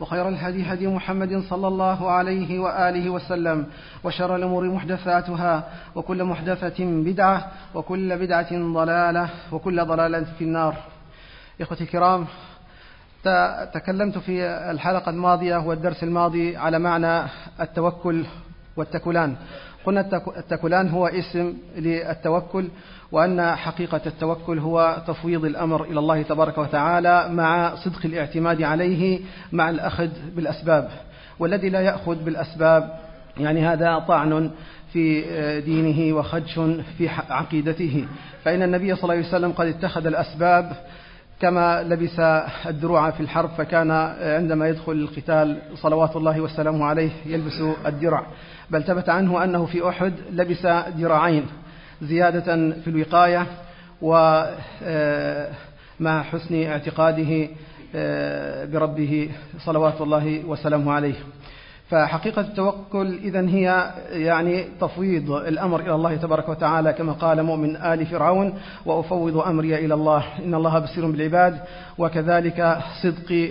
وخير الهدي هدي محمد صلى الله عليه وآله وسلم وشر الأمور محدثاتها وكل محدثة بدعة وكل بدعة ضلالة وكل ضلالة في النار. إخوتي الكرام تكلمت في الحلقة الماضية والدرس الماضي على معنى التوكل والتكلان قلنا التكلان هو اسم للتوكل. وأن حقيقة التوكل هو تفويض الأمر إلى الله تبارك وتعالى مع صدق الاعتماد عليه مع الأخذ بالأسباب. والذي لا يأخذ بالأسباب يعني هذا طعن في دينه وخدش في عقيدته. فإن النبي صلى الله عليه وسلم قد اتخذ الأسباب كما لبس الدروع في الحرب فكان عندما يدخل القتال صلوات الله وسلامه عليه يلبس الدرع. بل ثبت عنه أنه في أحد لبس درعين زيادة في الوقاية ومع حسن اعتقاده بربه صلوات الله وسلامه عليه. فحقيقة التوكل إذا هي يعني تفويض الأمر إلى الله تبارك وتعالى كما قال مؤمن آل فرعون وأفوض أمري إلى الله إن الله بصير بالعباد وكذلك صدق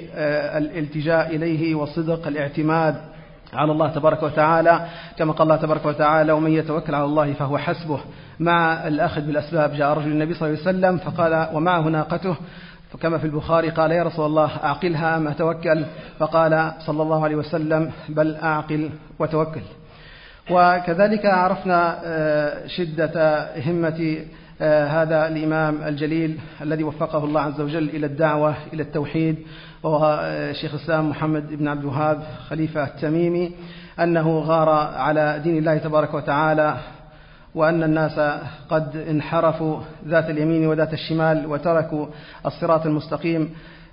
الالتجاء إليه وصدق الاعتماد. على الله تبارك وتعالى كما قال الله تبارك وتعالى ومن يتوكل على الله فهو حسبه. مع الأخذ بالأسباب جاء رجل النبي صلى الله عليه وسلم فقال ومعه ناقته فكما في البخاري قال يا رسول الله أعقلها أم أتوكل فقال صلى الله عليه وسلم بل أعقل وتوكل. وكذلك عرفنا شدة همة هذا الإمام الجليل الذي وفقه الله عز وجل إلى الدعوة إلى التوحيد وهو شيخ الإسلام محمد بن عبد الوهاب خليفة التميمي أنه غار على دين الله تبارك وتعالى وأن الناس قد انحرفوا ذات اليمين وذات الشمال وتركوا الصراط المستقيم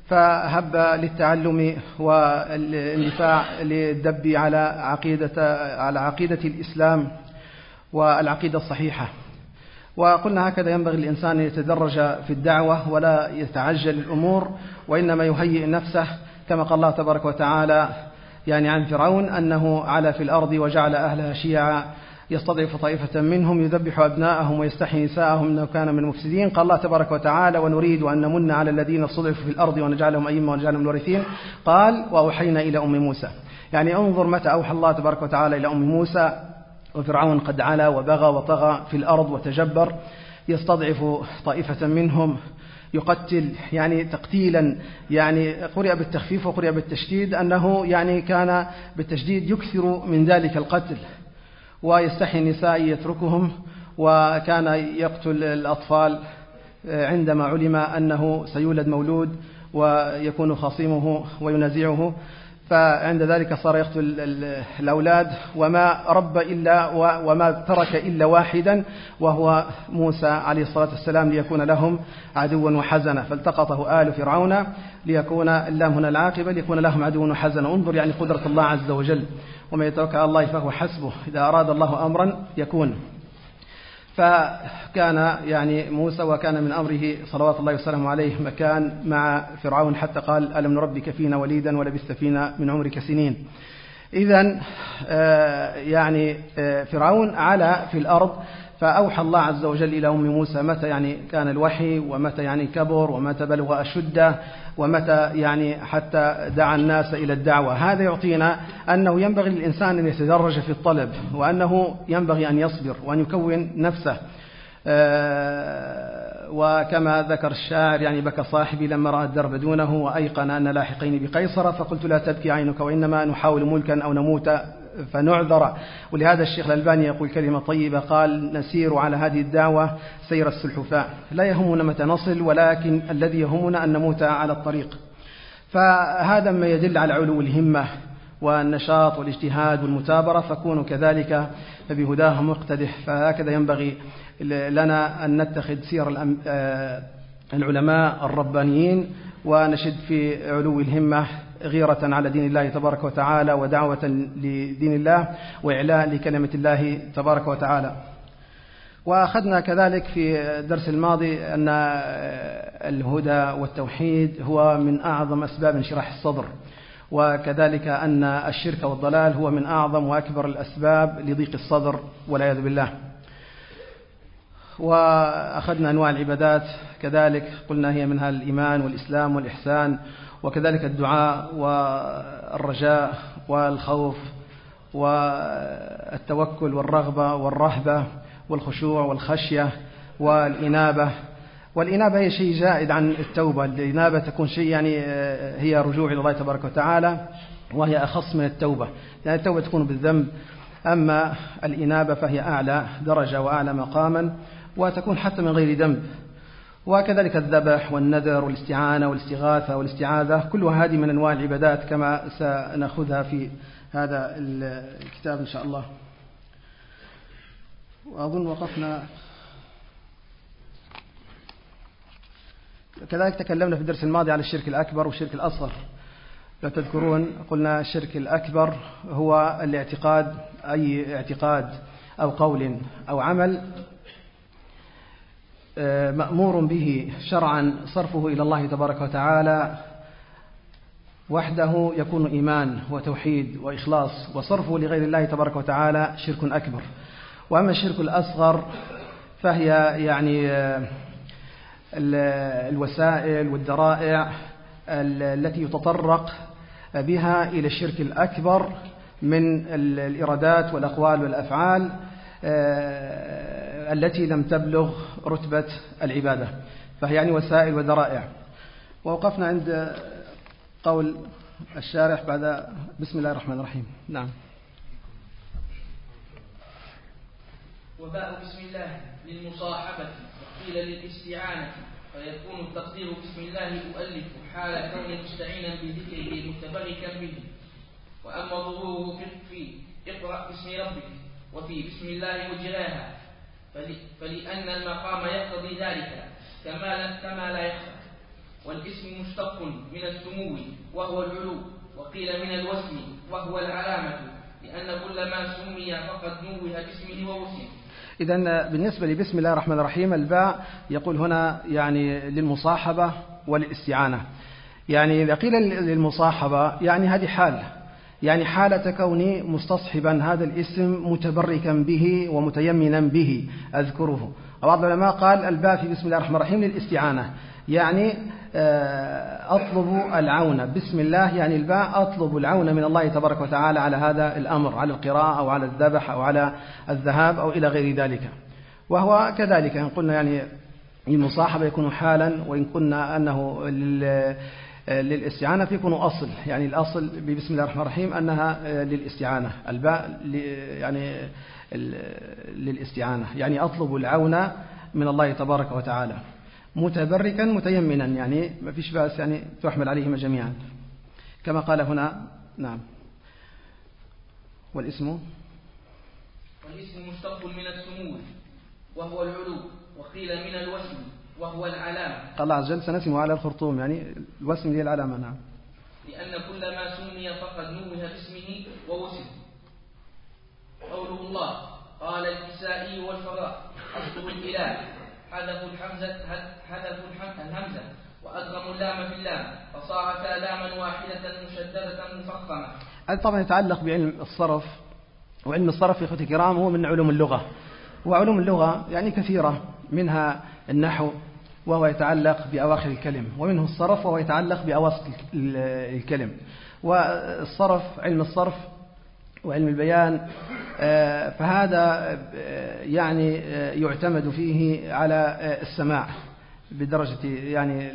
فهب للتعلم والاندفاع للدب على عقيدة على عقيدة الإسلام والعقيدة الصحيحة. وقلنا هكذا ينبغي الإنسان أن يتدرج في الدعوة ولا يتعجل الأمور وإنما يهيئ نفسه كما قال الله تبارك وتعالى يعني عن فرعون أنه علا في الأرض وجعل أهلها شيعا يستضعف طائفة منهم يذبح أبناءهم ويستحيي نساءهم إنه كان من المفسدين. قال الله تبارك وتعالى ونريد أن نمن على الذين استضعفوا في الأرض ونجعلهم أئمة ونجعلهم الوارثين قال وأوحينا إلى أم موسى يعني انظر متى أوحى الله تبارك وتعالى إلى أم موسى وفرعون قد علا وبغى وطغى في الأرض وتجبر يستضعف طائفة منهم يقتل يعني تقتيلا يعني قرئ بالتخفيف وقرئ بالتشديد أنه يعني كان بالتشديد يكثر من ذلك القتل ويستحي النساء يتركهم وكان يقتل الأطفال عندما علم أنه سيولد مولود ويكون خصيمه وينازعه. فعند ذلك صار يقتل الأولاد وما رب إلا وما ترك إلا واحدا وهو موسى عليه الصلاة والسلام ليكون لهم عدوا وحزنا. فالتقطه آل فرعون ليكون اللام هنا العاقبة ليكون لهم عدوا وحزنا انظر يعني قدرة الله عز وجل. ومن يتوكل على الله فهو حسبه. إذا أراد الله أمرا يكون. فكان يعني موسى وكان من أمره صلوات الله وسلامه عليه مكان مع فرعون حتى قال ألم نربك فينا وليدا ولبست فينا من عمرك سنين. إذا يعني فرعون علا في الأرض فأوحى الله عز وجل إلى أم موسى متى يعني كان الوحي ومتى يعني كبر ومتى بلغ أشده ومتى يعني حتى دعا الناس إلى الدعوة. هذا يعطينا أنه ينبغي للإنسان أن يتدرج في الطلب وأنه ينبغي أن يصبر وأن يكون نفسه. وكما ذكر الشاعر يعني بكى صاحبي لما رأى الدرب دونه وأيقن أن لاحقين بقيصر فقلت لا تبكي عينك وإنما نحاول ملكا أو نموت فنعذر. ولهذا الشيخ الألباني يقول كلمة طيبة قال نسير على هذه الدعوة سير السلحفاء لا يهمنا متى نصل ولكن الذي يهمنا أن نموت على الطريق. فهذا ما يدل على علو الهمة والنشاط والاجتهاد والمتابرة. فكونوا كذلك فبهداه مقتدح. فهكذا ينبغي لنا أن نتخذ سير آه، العلماء الربانيين ونشد في علو الهمة غيرة على دين الله تبارك وتعالى ودعوة لدين الله وإعلاء لكلمة الله تبارك وتعالى. وأخذنا كذلك في الدرس الماضي أن الهدى والتوحيد هو من أعظم أسباب انشراح الصدر وكذلك أن الشرك والضلال هو من أعظم وأكبر الأسباب لضيق الصدر والعياذ بالله. وأخذنا أنواع العبادات كذلك قلنا هي منها الإيمان والإسلام والإحسان وكذلك الدعاء والرجاء والخوف والتوكل والرغبة والرهبة والخشوع والخشية والإنابة. والإنابة هي شيء زائد عن التوبة. الإنابة تكون شيء يعني آه، هي رجوع إلى الله تبارك وتعالى وهي أخص من التوبة. يعني التوبة تكون بالذنب أما الإنابة فهي أعلى درجة وأعلى مقاما وتكون حتى من غير ذنب. وكذلك الذبح والنذر والاستعانة والاستغاثة والاستعاذة كلها هذه من أنواع العبادات كما سنأخذها في هذا الكتاب إن شاء الله. وأظن وقفنا. كذلك تكلمنا في الدرس الماضي على الشرك الأكبر والشرك الأصغر. لو تذكرون قلنا الشرك الأكبر هو الاعتقاد أي اعتقاد أو قول أو عمل مأمور به شرعا صرفه إلى الله تبارك وتعالى وحده يكون إيمان وتوحيد وإخلاص وصرفه لغير الله تبارك وتعالى شرك أكبر. وأما الشرك الأصغر فهي يعني آه، الوسائل والذرائع التي يتطرق بها إلى الشرك الأكبر من الإرادات والأقوال والأفعال آه، التي لم تبلغ رتبة العبادة فهي يعني وسائل وذرائع ووقفنا عند قول الشارح بعد بسم الله الرحمن الرحيم. نعم. وباء بسم الله للمصاحبة وقيل للاستعانة فيكون التقدير بسم الله أؤلف حال كوني مستعينا بذكره متبركا به وأما ظهوره في اقرأ باسم ربك وفي بسم الله مجراها. فلأن المقام يقتضي ذلك كما كما لا يخفى. والاسم مشتق من السمو وهو العلو وقيل من الوسم وهو العلامة لأن كل ما سمي فقد نوه باسمه ووسم إذا بالنسبة لبسم الله الرحمن الرحيم الباء يقول هنا يعني للمصاحبة وللاستعانة. يعني إذا قيل للمصاحبة يعني هذه حال. يعني حالة كوني مستصحبا هذا الاسم متبركا به ومتيمنا به أذكره. بعض العلماء قال الباء في بسم الله الرحمن الرحيم للاستعانة. يعني آه، أطلب العون. بسم الله يعني الباء أطلب العون من الله تبارك وتعالى على هذا الأمر على القراءة أو على الذبح أو على الذهاب أو إلى غير ذلك. وهو كذلك إن قلنا يعني المصاحبة يكون حالا وإن قلنا أنه للاستعانة فيكون أصل. يعني الأصل ببسم الله الرحمن الرحيم أنها آه، للاستعانة. الباء يعني للاستعانة. يعني أطلب العون من الله تبارك وتعالى. متبركا متيمنا. يعني ما فيش بأس يعني تحمل عليهما جميعا. كما قال هنا نعم. والاسم؟ والاسم مشتق من السمو وهو العلو وقيل من الوسم. وهو العلامة. قال الله عز وجل سنسم على الخرطوم يعني الوسم هي العلامة؟ نعم. لأن كل ما سمي فقد نوه باسمه ووسم قوله الله قال الكسائي والفراء أصله الإله. حذفوا الحمزة حذفوا الهمزة. وأدغموا اللام في اللام. فصارتا لاما واحدة مشددة مفخمة. هذا طبعا يتعلق بعلم الصرف وعلم الصرف يا إخوتي الكرام هو من علوم اللغة. وعلوم اللغة يعني كثيرة. منها النحو وهو يتعلق بأواخر الكلم ومنه الصرف وهو يتعلق بأواسط الكلم. والصرف علم الصرف وعلم البيان آه، فهذا آه، يعني آه، يعتمد فيه على السماع بدرجة يعني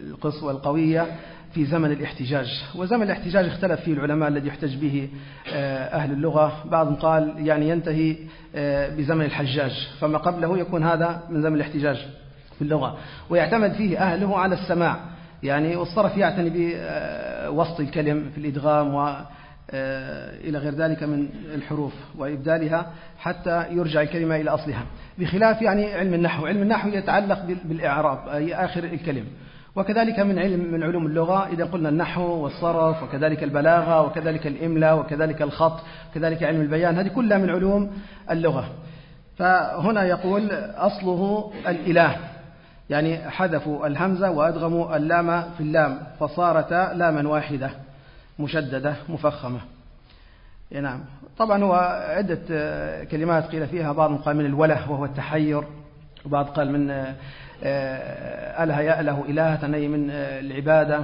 القصوى القوية في زمن الاحتجاج وزمن الاحتجاج اختلف فيه العلماء الذي يحتج به آه، أهل اللغة. بعضهم قال يعني ينتهي آه، بزمن الحجاج. فما قبله يكون هذا من زمن الاحتجاج في اللغة. ويعتمد فيه أهله على السماع. يعني والصرف يعتني بوسط الكلم في الإدغام و إلى غير ذلك من الحروف وإبدالها حتى يرجع الكلمة إلى أصلها. بخلاف يعني علم النحو. علم النحو يتعلق بالإعراب أي آخر الكلم. وكذلك من علم من علوم اللغة إذا قلنا النحو والصرف وكذلك البلاغة وكذلك الإملاء وكذلك الخط وكذلك علم البيان هذه كلها من علوم اللغة. فهنا يقول أصله الإله يعني حذفوا الهمزة وأدغموا اللام في اللام فصارت لاما واحدة مشددة مفخمة. نعم. طبعا هو عدة كلمات قيل فيها بعض قال من الوله وهو التحير وبعض قال من أله يأله إلهة أي من آه، العبادة.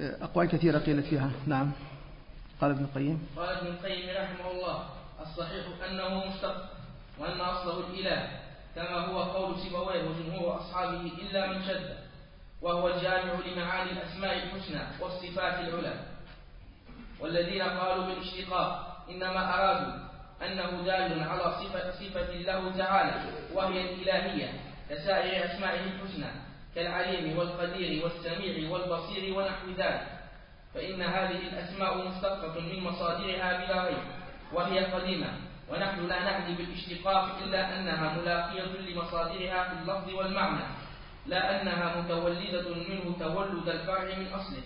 آه، أقوال كثيرة قيلت فيها. نعم. قال ابن القيم. قال ابن القيم رحمه الله الصحيح أنه مشتق وأن أصله الإله كما هو قول سيبويه وجمهور أصحابه إلا من شد وهو الجامع لمعاني الأسماء الحسنى والصفات العلى. والذين قالوا بالاشتقاق إنما أرادوا أنه دال على صفة, صفة له تعالى وهي الإلهية. كسائر أسمائه الحسنى كالعليم والقدير والسميع والبصير ونحو ذلك. فإن هذه الأسماء مشتقة من مصادرها بلا ريب وهي قديمة ونحن لا نعني بالاشتقاق إلا أنها ملاقية لمصادرها في اللفظ والمعنى لا أنها متولدة منه تولد الفرع من أصله.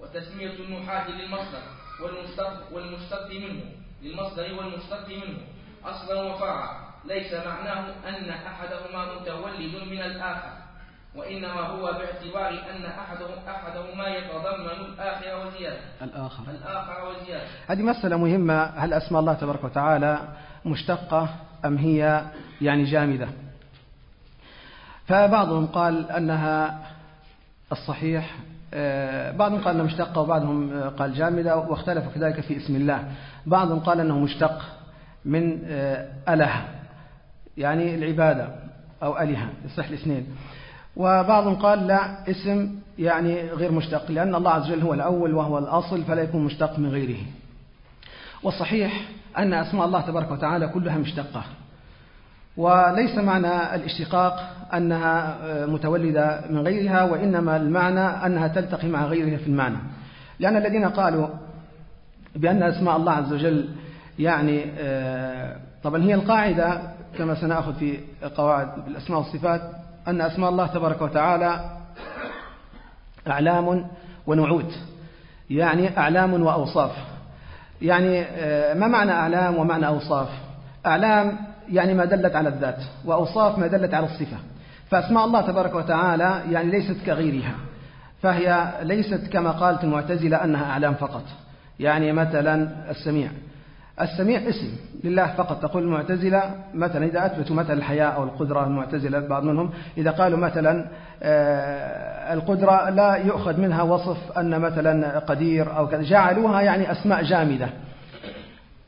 وتسمية النحاة للمصدر والمشتق, والمشتق منه للمصدر والمشتق منه أصلا وفرعا. ليس معناه أن أحدهما متولد من الآخر وإنما هو باعتبار أن أحدهم أحدهما يتضمن الآخر وزيادة. الآخر. الآخر وزيادة. هذه مسألة مهمة. هل أسماء الله تبارك وتعالى مشتقة أم هي يعني جامدة؟ فبعضهم قال أنها الصحيح آه، بعضهم قال أنها مشتقة وبعضهم قال جامدة واختلفوا كذلك في اسم الله. بعضهم قال أنه مشتق من آه، أله. يعني العبادة أو ألهة يصح الاثنين. وبعضهم قال لا اسم يعني غير مشتق لأن الله عز وجل هو الأول وهو الأصل فلا يكون مشتق من غيره. والصحيح أن أسماء الله تبارك وتعالى كلها مشتقة. وليس معنى الاشتقاق أنها متولدة من غيرها وإنما المعنى أنها تلتقي مع غيرها في المعنى. لأن الذين قالوا بأن أسماء الله عز وجل يعني آه، طبعا هي القاعدة كما سنأخذ في قواعد الأسماء والصفات أن أسماء الله تبارك وتعالى أعلام ونعود يعني أعلام وأوصاف. يعني آه، ما معنى أعلام ومعنى أوصاف؟ أعلام يعني ما دلت على الذات وأوصاف ما دلت على الصفة. فأسماء الله تبارك وتعالى يعني ليست كغيرها فهي ليست كما قالت المعتزلة أنها أعلام فقط. يعني مثلا السميع. السميع اسم لله فقط. تقول المعتزلة مثلا إذا أثبتوا مثلا الحياة أو القدرة المعتزلة بعض منهم إذا قالوا مثلا آه، القدرة لا يؤخذ منها وصف أن مثلا قدير أو كذا. جعلوها يعني أسماء جامدة.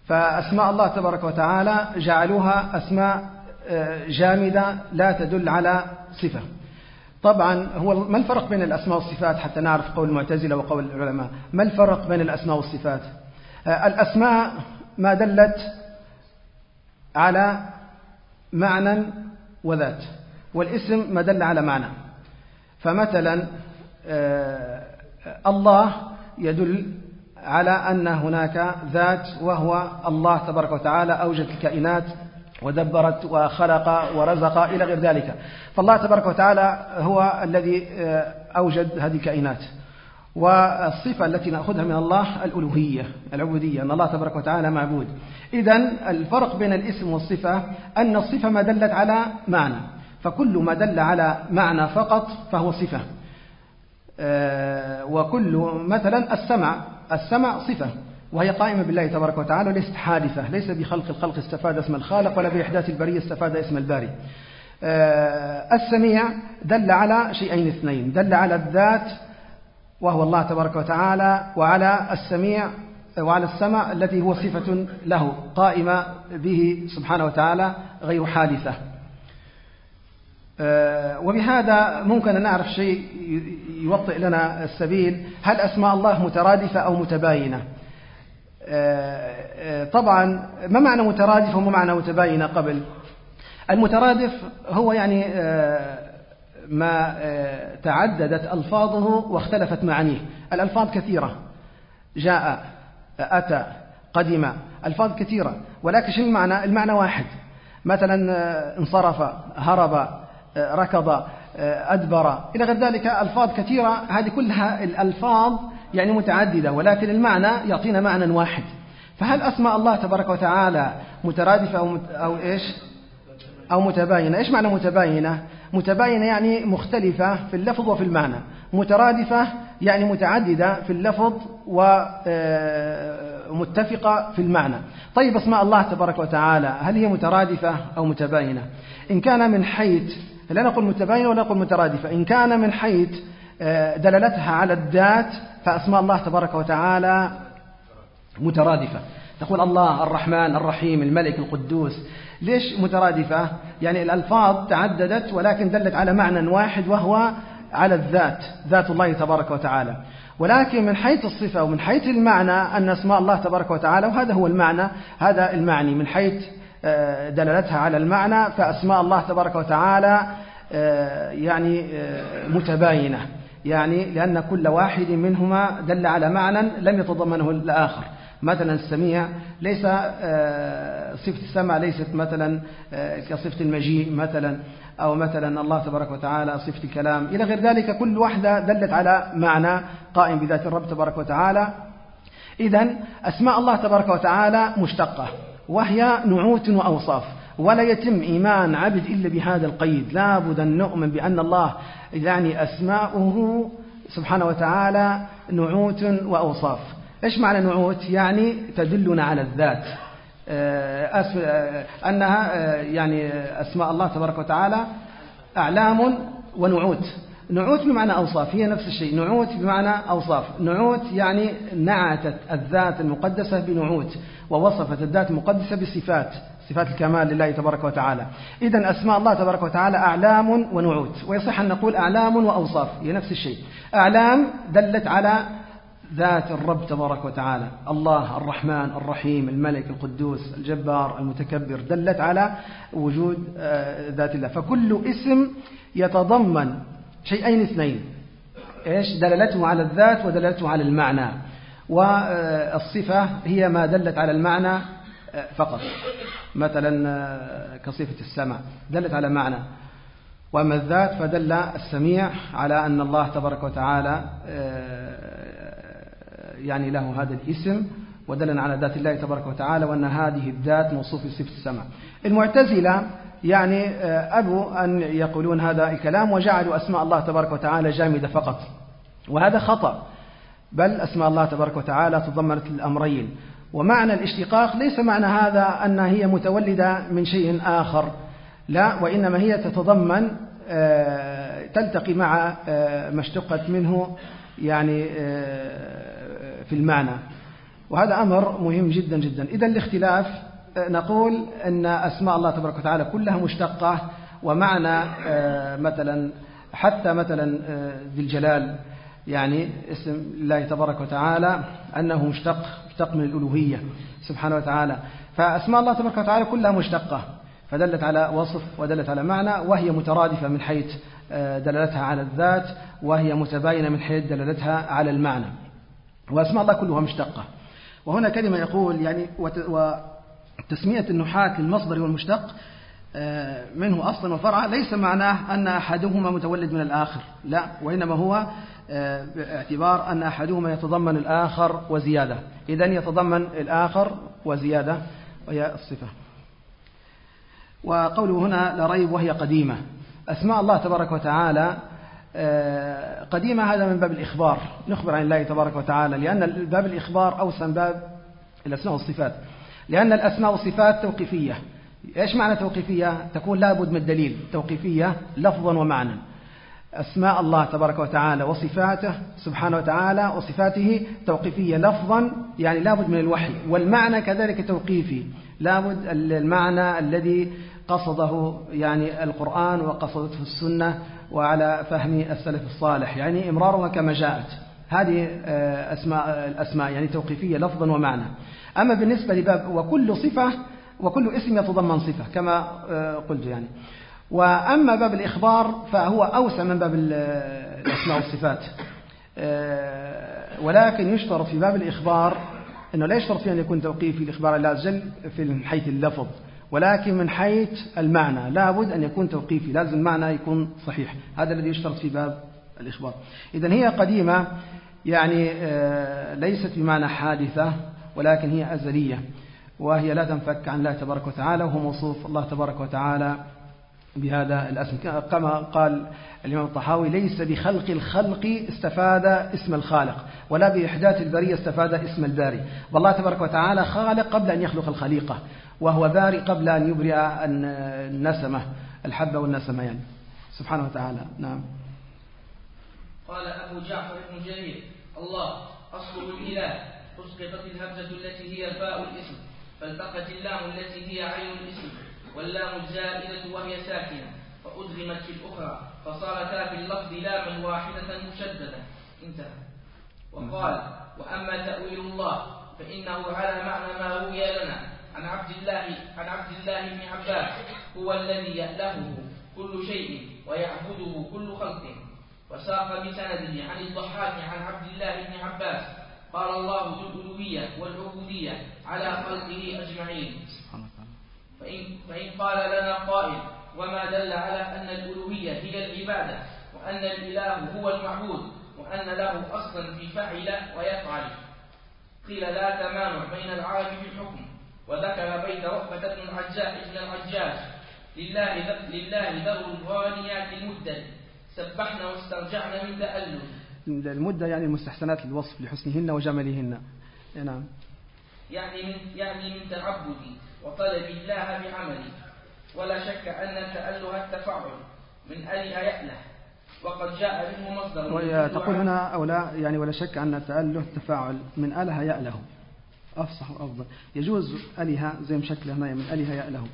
فأسماء الله تبارك وتعالى جعلوها أسماء آه، جامدة لا تدل على صفة. طبعا هو ما الفرق بين الأسماء والصفات؟ حتى نعرف قول المعتزلة وقول العلماء. ما الفرق بين الأسماء والصفات؟ آه، الأسماء ما دلت على معنى وذات والاسم ما دل على معنى. فمثلا آه، الله يدل على أن هناك ذات وهو الله تبارك وتعالى أوجد الكائنات ودبرت وخلق ورزق إلى غير ذلك. فالله تبارك وتعالى هو الذي آه، أوجد هذه الكائنات. والصفة التي نأخذها من الله الألوهية العبودية أن الله تبارك وتعالى معبود. إذا الفرق بين الاسم والصفة أن الصفة ما دلت على معنى فكل ما دل على معنى فقط فهو صفة. آه، وكل مثلا السمع السمع صفة وهي قائمة بالله تبارك وتعالى وليست حادثة ليس بخلق الخلق استفاد اسم الخالق ولا بإحداث البرية استفاد اسم الباري. آه، السميع دل على شيئين اثنين دل على الذات وهو الله تبارك وتعالى وعلى السميع وعلى السمع التي هو صفة له قائمة به سبحانه وتعالى غير حادثة. آه، وبهذا ممكن أن نعرف شيء يوطئ لنا السبيل. هل أسماء الله مترادفة أو متباينة؟ آه، طبعا ما معنى مترادفة وما معنى متباينة قبل؟ المترادف هو يعني ما تعددت ألفاظه واختلفت معانيه. الألفاظ كثيرة. جاء أتى قدم. ألفاظ كثيرة. ولكن شو المعنى؟ المعنى واحد. مثلا آه، انصرف هرب آه، ركض آه، أدبر. إلى غير ذلك ألفاظ كثيرة. هذه كلها الألفاظ يعني متعددة. ولكن المعنى يعطينا معنى واحد. فهل أسماء الله تبارك وتعالى مترادفة أو, مت أو إيش؟ أو متباينة. إيش معنى متباينة؟ متباينة يعني مختلفة في اللفظ وفي المعنى. مترادفة يعني متعددة في اللفظ ومتفقة في المعنى. طيب اسماء الله تبارك وتعالى. هل هي مترادفة أو متباينة؟ إن كان من حيث لا نقول متباينة ولا نقول مترادفة. إن كان من حيث آه، دلالتها على الذات فأسماء الله تبارك وتعالى مترادفة. تقول الله الرحمن الرحيم الملك القدوس ليش مترادفة؟ يعني الألفاظ تعددت ولكن دلت على معنى واحد وهو على الذات ذات الله تبارك وتعالى. ولكن من حيث الصفة ومن حيث المعنى أن أسماء الله تبارك وتعالى وهذا هو المعنى هذا المعني. من حيث آه، دلالتها على المعنى فأسماء الله تبارك وتعالى آه، يعني آه، متباينة. يعني لأن كل واحد منهما دل على معنى لم يتضمنه الآخر. مثلا السميع ليس صفة السمع ليست مثلا كصفة المجيء مثلا أو مثلا الله تبارك وتعالى صفة الكلام. إلى غير ذلك كل واحدة دلت على معنى قائم بذات الرب تبارك وتعالى. إذا أسماء الله تبارك وتعالى مشتقة وهي نعوت وأوصاف ولا يتم إيمان عبد إلا بهذا القيد. لا بد أن نؤمن بأن الله يعني أسماؤه سبحانه وتعالى نعوت وأوصاف. إيش معنى نعوت؟ يعني تدلنا على الذات. آه، آه، أنها آه، يعني أسماء الله تبارك وتعالى أعلام ونعوت. نعوت بمعنى أوصاف هي نفس الشيء. نعوت بمعنى أوصاف. نعوت يعني نعتت الذات المقدسة بنعوت ووصفت الذات المقدسة بصفات صفات الكمال لله تبارك وتعالى. إذا أسماء الله تبارك وتعالى أعلام ونعوت. ويصح أن نقول أعلام وأوصاف هي نفس الشيء. أعلام دلت على ذات الرب تبارك وتعالى. الله الرحمن الرحيم الملك القدوس الجبار المتكبر دلت على وجود آه، ذات الله. فكل اسم يتضمن شيئين اثنين. إيش؟ دلالته على الذات ودلالته على المعنى. والصفة هي ما دلت على المعنى آه، فقط. مثلا آه، كصفة السمع دلت على معنى. وأما الذات فدل السميع على أن الله تبارك وتعالى يعني له هذا الاسم ودلنا على ذات الله تبارك وتعالى وأن هذه الذات موصوف بصفة السمع المعتزلة يعني آه، أبوا أن يقولون هذا الكلام وجعلوا أسماء الله تبارك وتعالى جامدة فقط. وهذا خطأ بل أسماء الله تبارك وتعالى تضمنت الأمرين. ومعنى الاشتقاق ليس معنى هذا أنها هي متولدة من شيء آخر لا وإنما هي تتضمن آه، تلتقي مع آه، ما اشتقت منه يعني في المعنى. وهذا أمر مهم جدا جدا. إذا الاختلاف آه، نقول أن أسماء الله تبارك وتعالى كلها مشتقة ومعنى آه، مثلا حتى مثلا آه، ذي الجلال يعني اسم الله تبارك وتعالى أنه مشتق مشتق من الألوهية سبحانه وتعالى. فأسماء الله تبارك وتعالى كلها مشتقة فدلت على وصف ودلت على معنى وهي مترادفة من حيث دلالتها على الذات وهي متباينة من حيث دلالتها على المعنى. وأسماء الله كلها مشتقة. وهنا كلمة يقول يعني وتسمية النحاة للمصدر والمشتق آه، منه أصلا وفرعا ليس معناه أن أحدهما متولد من الآخر. لا وإنما هو آه، باعتبار أن أحدهما يتضمن الآخر وزيادة. إذا يتضمن الآخر وزيادة وهي الصفة. وقوله هنا لا ريب وهي قديمة. أسماء الله تبارك وتعالى قديمة هذا من باب الإخبار. نخبر عن الله تبارك وتعالى لأن باب الإخبار أوسع من باب الأسماء والصفات. لأن الأسماء والصفات توقيفية. إيش معنى توقيفية؟ تكون لابد من الدليل. توقيفية لفظا ومعنى أسماء الله تبارك وتعالى وصفاته سبحانه وتعالى وصفاته توقيفية لفظا يعني لابد من الوحي. والمعنى كذلك توقيفي. لابد المعنى الذي قصده يعني القرآن وقصدته السنة وعلى فهم السلف الصالح. يعني إمرارها كما جاءت. هذه آه، أسماء الأسماء يعني توقيفية لفظا ومعنى. أما بالنسبة لباب وكل صفة وكل اسم يتضمن صفة كما آه، قلت يعني. وأما باب الإخبار فهو أوسع من باب الأسماء والصفات. آه، ولكن يشترط في باب الإخبار أنه لا يشترط فيه أن يكون توقيفي لإخبار الله عز وجل في حيث اللفظ. ولكن من حيث المعنى لابد أن يكون توقيفي لازم المعنى يكون صحيح. هذا الذي يشترط في باب الإخبار. إذا هي قديمة يعني آه، ليست بمعنى حادثة ولكن هي أزلية وهي لا تنفك عن الله تبارك وتعالى وهو موصوف الله تبارك وتعالى بهذا الاسم. كما قال الإمام الطحاوي ليس بخلق الخلق استفاد اسم الخالق ولا بإحداث البرية استفاد اسم الباري. والله تبارك وتعالى خالق قبل أن يخلق الخليقة. وهو باري قبل أن يبرئ النسمة الحبة والنسمة يعني. سبحانه وتعالى نعم. قال أبو جعفر بن جرير الله أصله الإله أسقطت الهمزة التي هي فاء الاسم فالتقت اللام التي هي عين الإسم واللام الزائدة وهي ساكنة فأدغمت في الأخرى فصارتا في اللفظ لاما واحدة مشددة. انتهى. وقال وأما تأويل الله فإنه على معنى ما روي لنا عن عبد الله عن عبد الله بن عباس هو الذي يألهه كل شيء ويعبده كل خلق. وساق بسنده عن الضحاك عن عبد الله بن عباس. قال الله ذو الألوهية والعبودية على خلقه أجمعين. فإن, فإن قال لنا قائل وما دل على أن الألوهية هي العبادة وأن الإله هو المعبود وأن له أصلا في فعل ويفعل. قيل لا تمانع بين العرب في الحكم. وذكر بيت رحبة بن العجاج بن العجاج لله لله ذر الغانيات المدة. سبحنا واسترجعنا من تألم. المدة يعني المستحسنات الوصف لحسنهن وجمالهن نعم. يعني من يعني من تعبدي وطلب الله بعملي ولا شك أن التأله التفاعل. من أله يأله. وقد جاء منه مصدر تقول هنا أو لا يعني ولا شك أن التأله التفاعل. من أله يأله. أفصح وأفضل يجوز أله زي مشكلة هنا من أله يأله.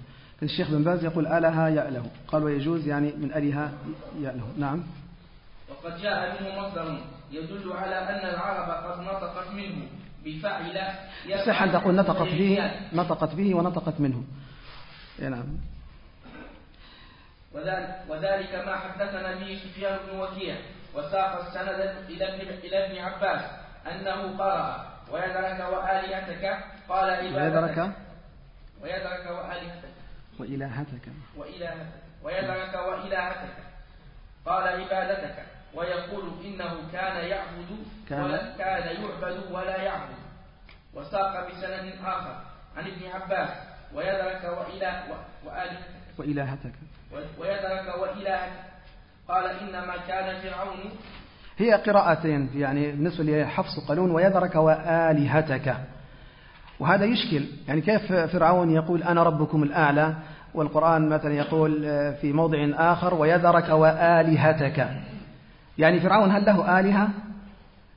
الشيخ بن باز يقول أله يأله. قال ويجوز يعني من أله يأله. نعم. وقد جاء منه مصدر يدل على أن العرب قد نطقت منه بفعل يصح أن تقول نطقت به نطقت به ونطقت منه. نعم. وذلك ما حدثنا به سفيان بن وكيع وساق السند إلى ابن عباس أنه قرأ ويدرك وآلهتك. قال عبادتك ويدرك وآلهتك. وإلهتك. وإلهتك. ويدرك وإلهتك. قال عبادتك ويقول إنه كان يعبد كان, كان يعبد ولا يعبد. وساق بسند آخر. عن ابن عباس. ويدرك وإله وآلهتك. وإلهتك. ويدرك وإلهتك. قال إنما كان فرعون هي قراءتين يعني بالنسبة لحفص قالون ويذرك وآلهتك. وهذا يشكل يعني كيف فرعون يقول أنا ربكم الأعلى؟ والقرآن مثلا يقول في موضع آخر ويذرك وآلهتك. يعني فرعون هل له آلهة؟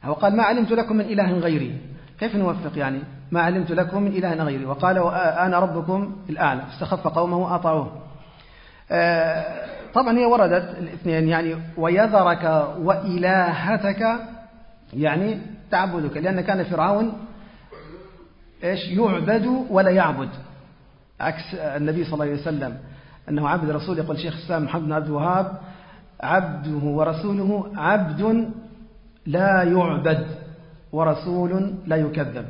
هو قال ما علمت لكم من إله غيري. كيف نوفق يعني؟ ما علمت لكم من إله غيري. وقال أنا ربكم الأعلى. استخف قومه أطعوه آه، طبعا هي وردت الاثنين يعني ويذرك وإلهتك يعني تعبدك لأن كان فرعون إيش؟ يعبد ولا يعبد. عكس النبي صلى الله عليه وسلم أنه عبد رسول يقول شيخ الإسلام محمد بن عبد الوهاب عبده ورسوله عبد لا يعبد ورسول لا يكذب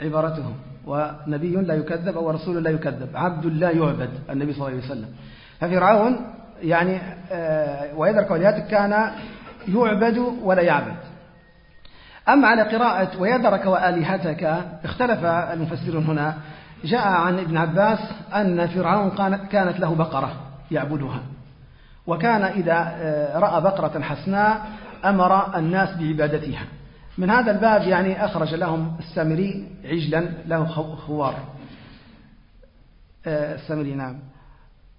عبارته ونبي لا يكذب أو رسول لا يكذب عبد لا يعبد النبي صلى الله عليه وسلم. ففرعون يعني آه، ويدرك ولياتك كان يعبد ولا يعبد. أما على قراءة ويدرك وآلهتك اختلف المفسرون هنا. جاء عن ابن عباس أن فرعون كانت له بقرة يعبدها. وكان إذا آه، رأى بقرة حسناء أمر الناس بعبادتها. من هذا الباب يعني أخرج لهم السامري عجلا له خوار. آه، السامري نعم.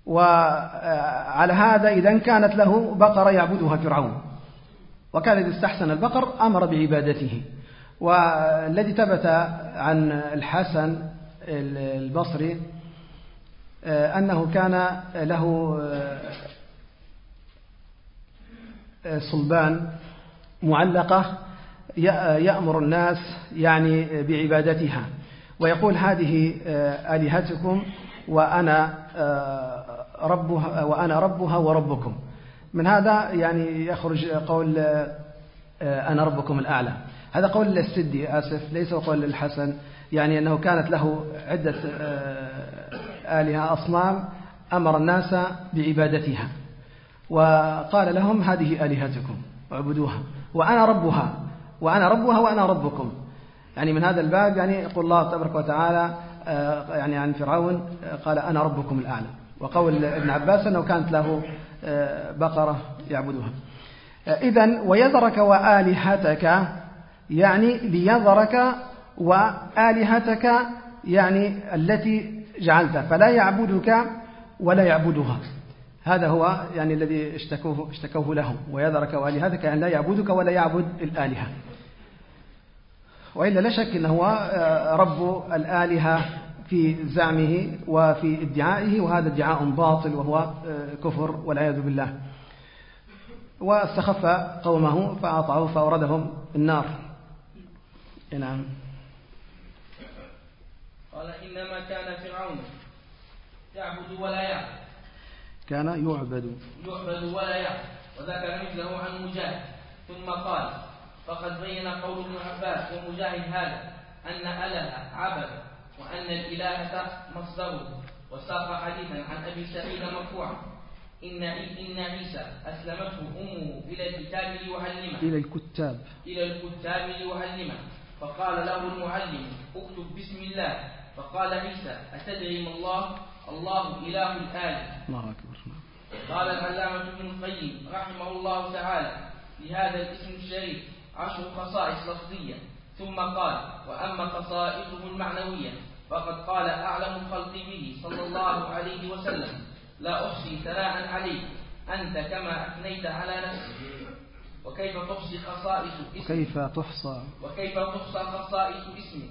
وعلى هذا إذا كانت له بقرة يعبدها فرعون. وكان إذا استحسن البقر أمر بعبادته. والذي ثبت عن الحسن البصري أنه كان له صلبان معلقة يأمر الناس يعني بعبادتها. ويقول هذه آلهتكم وأنا ربها وأنا ربها وربكم. من هذا يعني يخرج قول أنا ربكم الأعلى. هذا قول السدي آسف ليس قول الحسن يعني أنه كانت له عدة آلهة أصنام أمر الناس بعبادتها. وقال لهم هذه آلهتكم اعبدوها. وأنا ربها وأنا ربها وأنا ربكم. يعني من هذا الباب يعني يقول الله تبارك وتعالى آه، يعني عن فرعون آه، قال أنا ربكم الأعلى. وقول ابن عباس أنه كانت له آه، بقرة يعبدها. إذا ويذرك وآلهتك يعني ليذرك وآلهتك يعني التي جعلتها فلا يعبدك ولا يعبدها. هذا هو يعني الذي اشتكوه, اشتكوه له ويذرك وآلهتك يعني لا يعبدك ولا يعبد الآلهة. وإلا لا شك أنه هو آه، رب الآلهة. في زعمه وفي ادعائه وهذا ادعاء باطل وهو آه، كفر والعياذ بالله. واستخف قومه فأطعوه فأوردهم النار. نعم. قال إنما كان فرعون يعبد ولا يعبد. كان يعبد. يعبد ولا يعبد. وذكر مثله عن مجاهد. ثم قال فقد بين قول ابن عباس ومجاهد هذا أن أله عبد وأن الإله مصدره وساق حديثا عن أبي سعيد مرفوعا. إن إن عيسى أسلمته أمه إلى الكتاب ليعلمه. إلى الكتاب. إلى الكتاب ليعلمه. فقال له المعلم اكتب بسم الله. فقال عيسى أتدري ما الله؟ الله إله الآل. الله أكبر. قال العلامة ابن القيم رحمه الله تعالى لهذا الاسم الشريف عشر خصائص لفظية. ثم قال وأما خصائصه المعنوية فقد قال أعلم الخلق به صلى الله عليه وسلم. لا أحصي ثناء عليك. أنت كما أثنيت على نفسك. وكيف تحصي خصائص اسم وكيف تحصى؟ وكيف تحصى خصائص اسم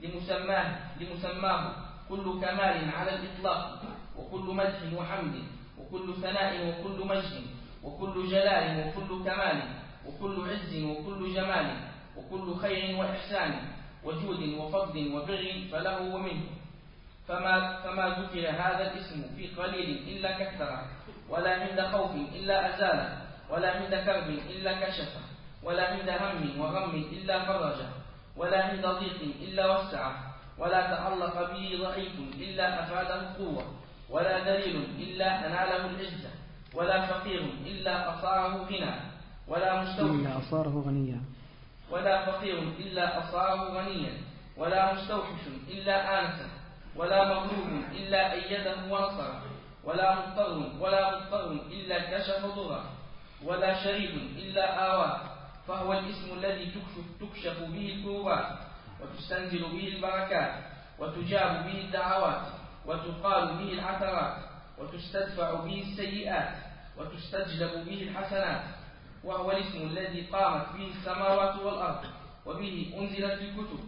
لمسماه لمسماه كل كمال على الإطلاق. وكل مدح وحمد. وكل ثناء وكل مجد. وكل جلال وكل كمال. وكل عز وكل جمال. وكل خير وإحسان. وجود وفضل وبر فله ومنه. فما, فما ذكر هذا الاسم في قليل إلا كثر ولا عند خوف إلا أزال ولا عند كرب إلا كشفه ولا عند هم وغم إلا فرجه ولا عند ضيق إلا وسعه ولا تعلق به ضعيف إلا أفاده قوة ولا دليل إلا أناله العزة ولا فقير إلا أصاره غنى ولا مستوحش إلا أصاره غنيا. ولا فقير إلا أصاره غنيا ولا مستوحش إلا آنسه ولا مغلوب إلا أيده ونصره ولا مضطر ولا مضطر إلا كشف ضره ولا شريف إلا آواه فهو الاسم الذي تكشف, تكشف به الكروبات وتستنزل به البركات وتجاب به الدعوات وتقال به العثرات وتستدفع به السيئات وتستجلب به الحسنات. وهو الاسم الذي قامت به السماوات والأرض وبه أنزلت الكتب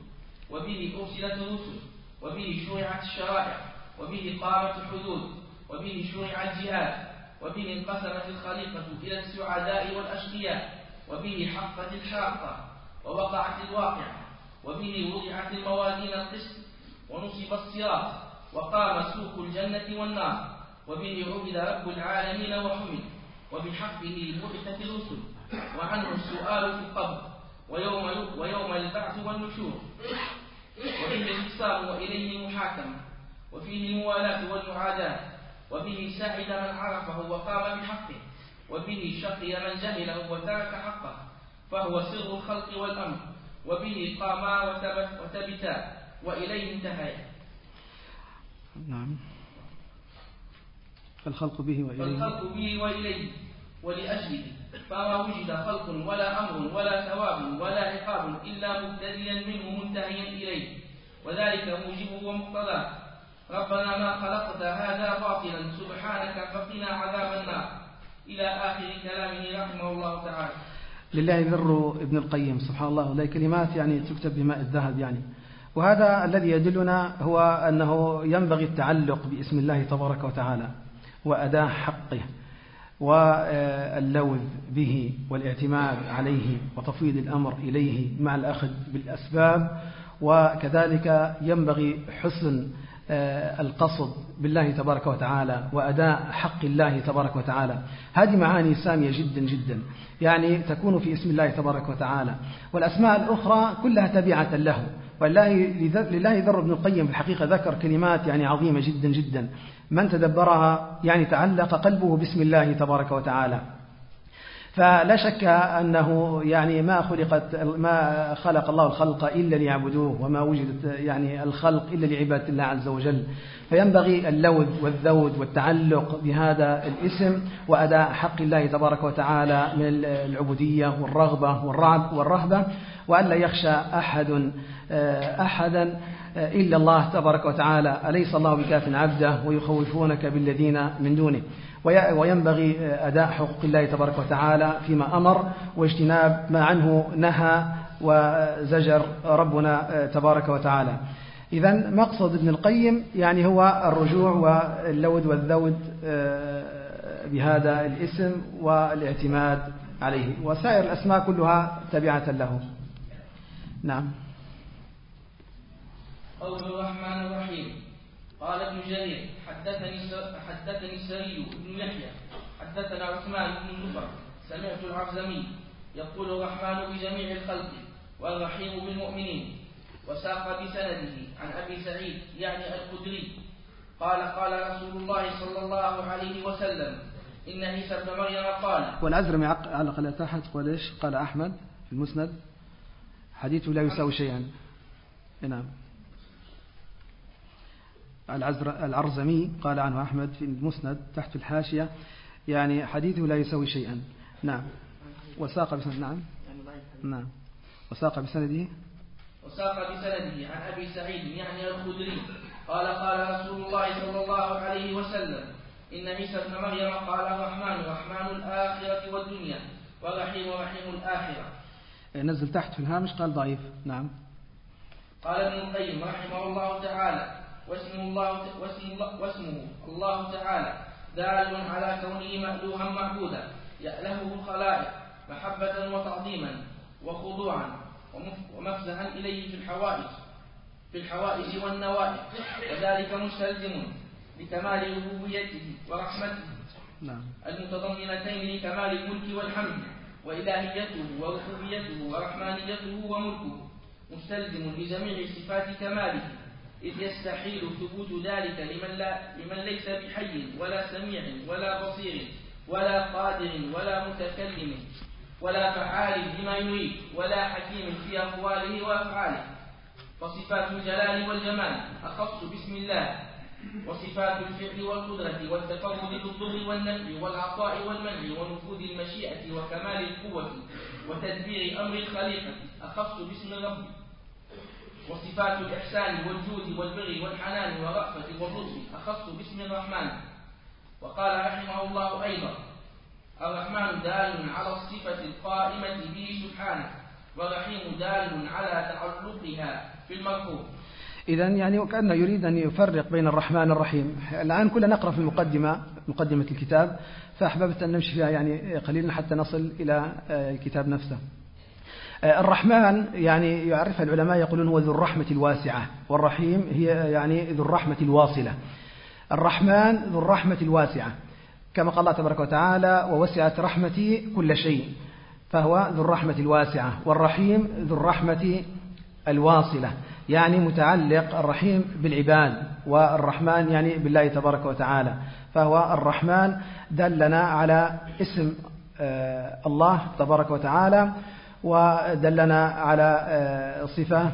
وبه أرسلت الرسل وبه شرعت الشرائع وبه قامت الحدود وبه شرع الجهاد وبه انقسمت الخليقة إلى السعداء والأشقياء وبه حقت الحاقة ووقعت الواقعة وبه وضعت الموازين القسط ونصب الصراط وقام سوق الجنة والنار وبه عبد رب العالمين وحمد. وبحقه بعثت الرسل وعنه السؤال في القبر ويوم ويوم البعث والنشور. وبه الحساب وإليه المحاكمة وفيه الموالاة والمعاداة وبه سعد من عرفه وقام بحقه وبه شقي من جهله وترك حقه فهو سر الخلق والأمر وبه قاما وتبت وتبتا وإليه انتهيا نعم. فالخلق به وإليه. فالخلق به وإليه. ولأجله فما وجد خلق ولا أمر ولا ثواب ولا عقاب إلا مبتديا منه منتهيا إليه. وذلك موجبه ومقتضاه. ربنا ما خلقت هذا باطلا سبحانك فقنا عذاب النار. إلى آخر كلامه رحمه الله تعالى. لله بر ابن القيم سبحان الله وله كلمات يعني تكتب بماء الذهب يعني. وهذا الذي يدلنا هو أنه ينبغي التعلق باسم الله تبارك وتعالى وأداء حقه. واللوذ به والاعتماد عليه وتفويض الأمر إليه مع الأخذ بالأسباب وكذلك ينبغي حسن آه، القصد بالله تبارك وتعالى وأداء حق الله تبارك وتعالى. هذه معاني سامية جدا جدا. يعني تكون في اسم الله تبارك وتعالى. والأسماء الأخرى كلها تبعة له. ولله لله ذر ابن القيم في الحقيقة ذكر كلمات يعني عظيمة جدا جدا. من تدبرها يعني تعلق قلبه باسم الله تبارك وتعالى. فلا شك أنه يعني ما خلقت ما خلق الله الخلق إلا ليعبدوه وما وجدت يعني الخلق إلا لعبادة الله عز وجل. فينبغي اللوذ والذود والتعلق بهذا الاسم وأداء حق الله تبارك وتعالى من العبودية والرغبة والرهبة وألا يخشى أحد أحدا إلا الله تبارك وتعالى. أليس الله بكاف عبده ويخوفونك بالذين من دونه؟ وينبغي أداء حقوق الله تبارك وتعالى فيما أمر واجتناب ما عنه نهى وزجر ربنا تبارك وتعالى. إذا مقصد ابن القيم يعني هو الرجوع واللود والذود آه، بهذا الاسم والاعتماد عليه. وسائر الأسماء كلها تبعة له. نعم. قول الرحمن الرحيم. قال ابن جرير حدثني حدثني السري بن يحيى حدثنا عثمان بن زفر سمعت العرزمي يقول الرحمن بجميع الخلق والرحيم بالمؤمنين وساق بسنده عن أبي سعيد يعني الخدري قال قال رسول الله صلى الله عليه وسلم إن عيسى ابن مريم قال والازرمي علق على تحت قال إيش؟ قال أحمد في المسند حديثه لا يساوي شيئا نعم العرزمي قال عنه أحمد في المسند تحت الحاشية يعني حديثه لا يسوي شيئا. نعم. وساق بسند نعم. نعم. وساق بسنده؟ وساق بسنده عن أبي سعيد يعني الخدري. قال قال رسول الله صلى الله عليه وسلم إن عيسى ابن مريم قال الرحمن رحمن الآخرة والدنيا ورحيم رحيم الآخرة. نزل تحت في الهامش قال ضعيف. نعم. قال ابن القيم رحمه الله تعالى واسم الله واسم الله واسمه الله تعالى. دال على كونه مألوها معبودا يألهه الخلائق محبة وتعظيما وخضوعا ومفزعا إليه في الحوائج في الحوائج والنوائج وذلك مستلزم لكمال ربوبيته ورحمته. نعم. المتضمنتين لكمال الملك والحمد وإلهيته وربوبيته ورحمانيته وملكه. مستلزم لجميع صفات كماله. إذ يستحيل ثبوت ذلك لمن, لا لمن ليس بحي ولا سميع ولا بصير ولا قادر ولا متكلم ولا فعال لما يريد ولا حكيم في أقواله وأفعاله. فصفات الجلال والجمال أخص باسم الله. وصفات الفعل والقدرة والتفرد بالضر والنفع والعطاء والمنع ونفوذ المشيئة وكمال القوة وتدبير أمر الخليقة أخص باسم الرب. وصفات الإحسان والجود والبر والحنان والرأفة واللطف أخص باسم الرحمن. وقال رحمه الله أيضا الرحمن دال على الصفة القائمة به سبحانه والرحيم دال على تعلقها في المرحوم إذا يعني وكأنه يريد أن يفرق بين الرحمن الرحيم. الآن كنا نقرأ في المقدمة مقدمة الكتاب فأحببت أن نمشي فيها يعني قليلا حتى نصل إلى الكتاب نفسه. آه، الرحمن يعني يعرفها العلماء يقولون هو ذو الرحمة الواسعة والرحيم هي يعني ذو الرحمة الواصلة. الرحمن ذو الرحمة الواسعة. كما قال الله تبارك وتعالى ووسعت رحمتي كل شيء فهو ذو الرحمة الواسعة والرحيم ذو الرحمة الواصلة. يعني متعلق الرحيم بالعباد والرحمن يعني بالله تبارك وتعالى. فهو الرحمن دلنا على اسم آه، الله تبارك وتعالى. ودلنا على آه، صفة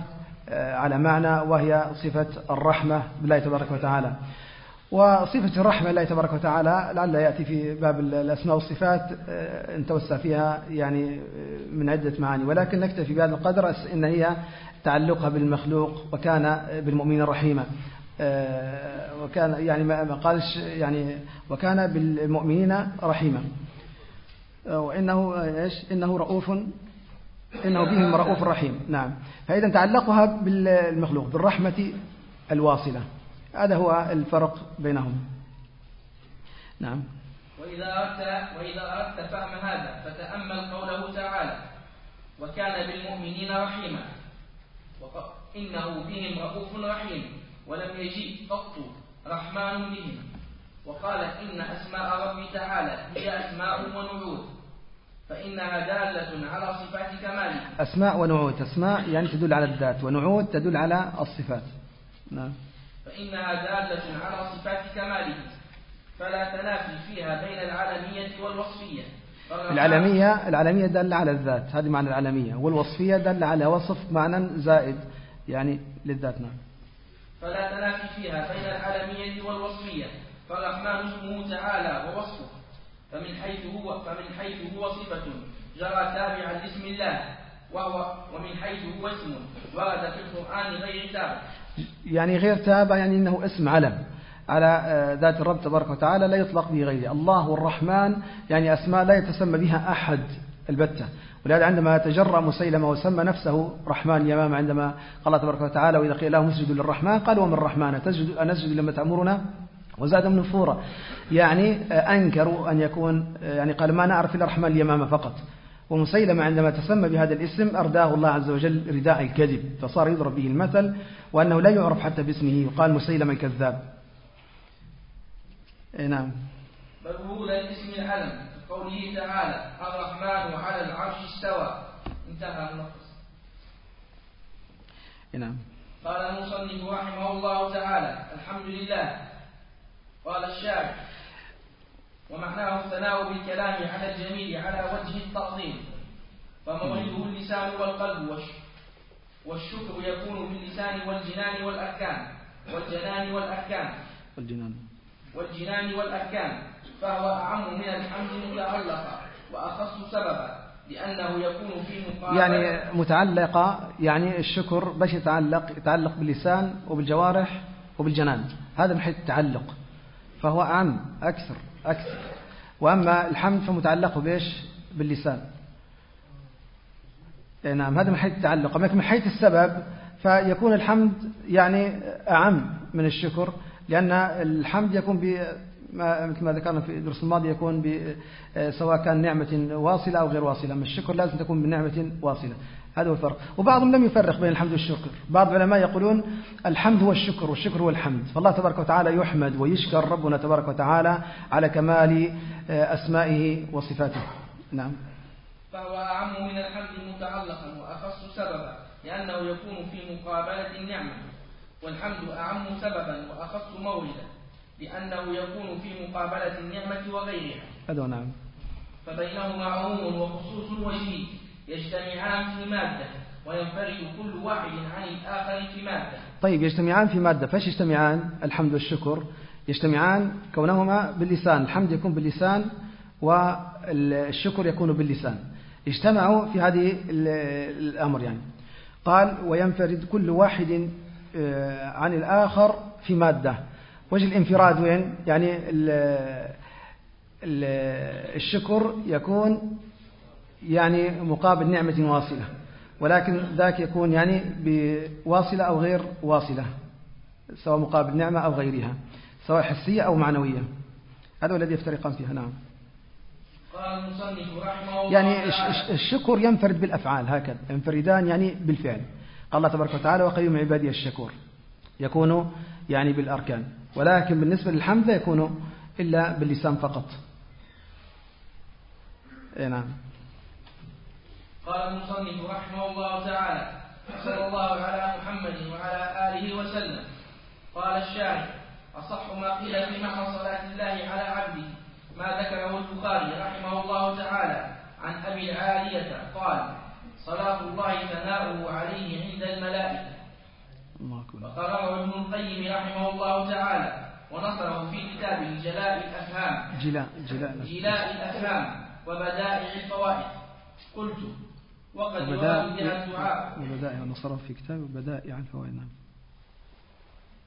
آه، على معنى وهي صفة الرحمة بالله تبارك وتعالى. وصفة الرحمة لله تبارك وتعالى لعل يأتي في باب الأسماء والصفات آه، نتوسع فيها يعني من عدة معاني. ولكن نكتفي بهذا القدر إن هي تعلقها بالمخلوق وكان بالمؤمنين رحيما. وكان يعني ما قالش يعني وكان بالمؤمنين رحيما. وإنه إيش؟ إنه رؤوف إنه بهم رؤوف رحيم. نعم. فإذا تعلقها بالمخلوق بالرحمة الواصلة. هذا هو الفرق بينهم. نعم. وإذا أردت, وإذا أردت فهم هذا فتأمل قوله تعالى وكان بالمؤمنين رحيما إنه بهم رؤوف رحيم. ولم يجيء قط رحمن بهم وقال إن أسماء ربي تعالى هي أسماء ونعوت فإنها دالة على صفات كماله أسماء ونعوت. أسماء يعني تدل على الذات ونعوت تدل على الصفات. نعم. فإنها دالة على صفات كماله فلا تنافي فيها بين العالمية والوصفية. العالمية العالمية دل على الذات. هذه معنى العالمية. والوصفية دل على وصف معنى زائد يعني للذات. نعم. فلا تنافي فيها بين العالمية والوصفية. فالرحمن اسمه تعالى ووصفه. فمن حيث هو فمن حيث هو صفة جرى تابعا لاسم الله وهو ومن حيث هو اسم ورد في القرآن غير تابع. يعني غير تابع يعني إنه اسم علم على آه، ذات الرب تبارك وتعالى لا يطلق به غيره. الله الرحمن يعني أسماء لا يتسمى بها أحد البتة. ولهذا عندما تجرأ مسيلمة وسمى نفسه رحمن يمام عندما قال تبارك وتعالى وإذا قيل لهم اسجدوا للرحمن قال ومن الرحمن؟ تسجد أنسجد لما تأمرنا؟ وزادهم نفورا. يعني آه، أنكروا أن يكون آه، يعني قال ما نعرف إلا الرحمن اليمامة فقط. ومسيلمة عندما تسمى بهذا الاسم أرداه الله عز وجل رداء الكذب فصار يضرب به المثل وأنه لا يعرف حتى باسمه يقال مسيلمة الكذاب. إيه، نعم. بل ورود اسم العلم قوله تعالى الرحمن على العرش استوى. انتهى النقص. إيه، نعم. قال المصنف رحمه الله تعالى الحمد لله. قال الشاعر ومعناه الثناء بالكلام على الجميل على وجه التعظيم فموعده اللسان والقلب والشكر يكون باللسان والجنان والأركان والجنان والأركان والجنان. والجنان والأركان فهو أعم من الحمد متعلقا وأخص سببا لأنه يكون في مقابلة يعني متعلقة يعني الشكر باش يتعلق يتعلق باللسان وبالجوارح وبالجنان. هذا من حيث التعلق. فهو أعم أكثر أكثر. وأما الحمد فمتعلق بإيش؟ باللسان. نعم هذا من حيث التعلق. أما من حيث السبب فيكون الحمد يعني أعم من الشكر لأن الحمد يكون ب مثل ما ذكرنا في الدرس الماضي يكون سواء كان نعمة واصلة أو غير واصلة. أما الشكر لازم تكون بنعمة واصلة. هذا هو الفرق. وبعضهم لم يفرق بين الحمد والشكر. بعض العلماء يقولون الحمد هو الشكر والشكر هو الحمد. فالله تبارك وتعالى يحمد ويشكر ربنا تبارك وتعالى على كمال أسمائه وصفاته. نعم. فهو أعم من الحمد متعلقا وأخص سببا لأنه يكون في مقابلة النعمة. والحمد أعم سببا وأخص موردا لأنه يكون في مقابلة النعمة وغيرها. هذا نعم. فبينهما عموم وخصوص وجيه يجتمعان في مادة وينفرد كل واحد عن الآخر في مادة. طيب يجتمعان في مادة فايش يجتمعان؟ الحمد والشكر. يجتمعان كونهما باللسان الحمد يكون باللسان والشكر يكون باللسان. اجتمعوا في هذه الأمر يعني. قال وينفرد كل واحد آه، عن الآخر في مادة. وجه الانفراد وين؟ يعني الشكر يكون يعني مقابل نعمة واصلة ولكن ذاك يكون يعني بواصلة أو غير واصلة سواء مقابل نعمة أو غيرها سواء حسية أو معنوية. هذا الذي يفترقان فيها نعم. يعني الشكر ينفرد بالأفعال هكذا ينفردان يعني بالفعل. قال الله تبارك وتعالى وقيم عبادي الشكور يكون يعني بالأركان ولكن بالنسبة للحمد لا يكون إلا باللسان فقط. إيه نعم. قال المصنف رحمه الله تعالى صلى الله على محمد وعلى آله وسلم. قال الشاعر أصح ما قيل في معنى صلاة الله على عبده ما ذكره البخاري رحمه الله تعالى عن أبي العالية قال صلاة الله ثناؤه عليه عند الملائكة. وقرره ابن القيم رحمه الله تعالى ونصره في كتابه جلاء الأفهام. جلاء جلاء جلاء الأفهام وبدائع الفوائد. قلت وقد يراد بها الدعاء. وبدائع نصره في كتابه بدائع الفوائد نعم.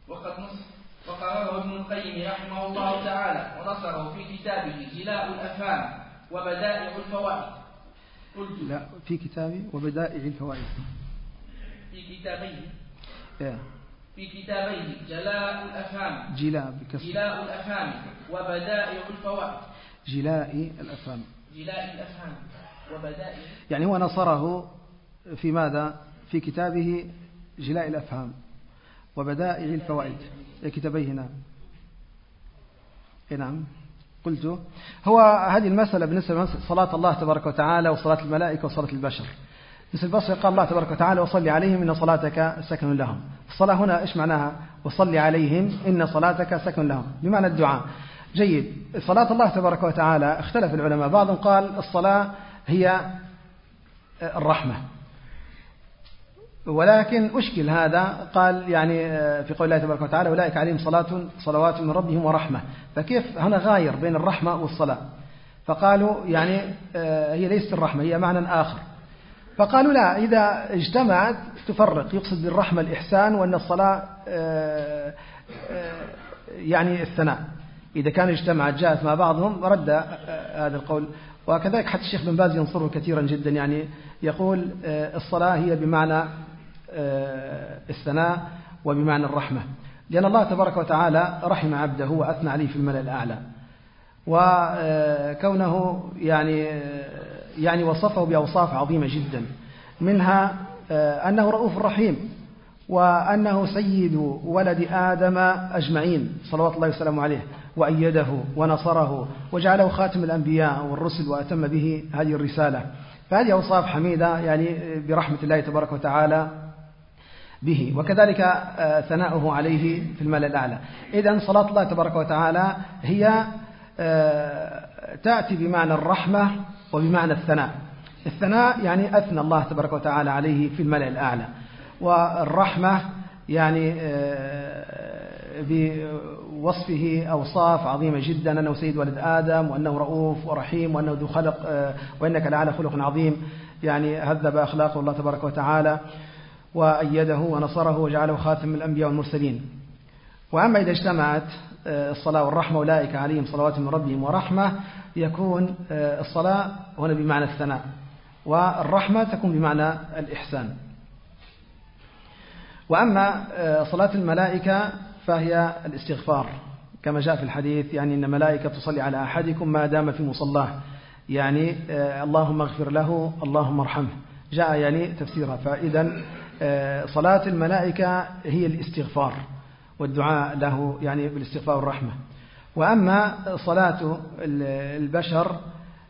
وقد نص وقرره ابن القيم رحمه الله تعالى ونصره في كتابه جلاء الأفهام وبدائع الفوائد. قلت. لا في كتابي وبدائع الفوائد. في كتابيه. إيه. في كتابيه جلاء الأفهام. جلاء بكسر. جلاء الأفهام وبدائع الفوائد. جلاء الأفهام. جلاء وبدائع يعني هو نصره في ماذا؟ في كتابه جلاء الأفهام وبدائع الفوائد. كتابيه نعم إيه نعم. قلت هو هذه المسألة بالنسبة لصلاة الله تبارك وتعالى وصلاة الملائكة وصلاة البشر. مثل البصر قال الله تبارك وتعالى وصلي عليهم إن صلاتك سكن لهم. الصلاة هنا إيش معناها؟ وصلي عليهم إن صلاتك سكن لهم. بمعنى الدعاء. جيد. صلاة الله تبارك وتعالى اختلف العلماء. بعضهم قال الصلاة هي الرحمة. ولكن أشكل هذا قال يعني في قول الله تبارك وتعالى أولئك عليهم صلاة صلوات من ربهم ورحمة. فكيف هنا غاير بين الرحمة والصلاة؟ فقالوا يعني هي ليست الرحمة هي معنى آخر. فقالوا لا إذا اجتمعت تفرق يقصد بالرحمة الإحسان وأن الصلاة آه، آه، يعني الثناء. إذا كان اجتمعت جاءت مع بعضهم رد آه، هذا القول. وكذلك حتى الشيخ بن باز ينصره كثيرا جدا يعني يقول الصلاة هي بمعنى الثناء وبمعنى الرحمة. لأن الله تبارك وتعالى رحم عبده وأثنى عليه في الملأ الأعلى. وكونه يعني يعني وصفه بأوصاف عظيمة جدا. منها آه، أنه رؤوف رحيم وأنه سيد ولد آدم أجمعين صلوات الله وسلامه عليه. وأيده ونصره وجعله خاتم الأنبياء والرسل وأتم به هذه الرسالة. فهذه أوصاف حميدة يعني برحمة الله تبارك وتعالى به. وكذلك آه، ثناؤه عليه في المال الأعلى. إذا صلاة الله تبارك وتعالى هي آه، تأتي بمعنى الرحمة وبمعنى الثناء. الثناء يعني أثنى الله تبارك وتعالى عليه في الملأ الأعلى. والرحمة يعني آه، بوصفه أوصاف عظيمة جدا أنه سيد ولد آدم وأنه رؤوف ورحيم وأنه ذو خلق آه، وإنك لعلى خلق عظيم. يعني هذب أخلاقه الله تبارك وتعالى وأيده ونصره وجعله خاتم الأنبياء والمرسلين. وأما إذا اجتمعت آه، الصلاة والرحمة أولئك عليهم صلوات من ربهم ورحمة يكون آه، الصلاة هنا بمعنى الثناء والرحمة تكون بمعنى الإحسان. وأما صلاة الملائكة فهي الاستغفار. كما جاء في الحديث يعني إن ملائكة تصلي على أحدكم ما دام في مصلاه. يعني اللهم اغفر له اللهم ارحمه. جاء يعني تفسيرها. فإذا صلاة الملائكة هي الاستغفار والدعاء له يعني بالاستغفار والرحمة. وأما صلاة البشر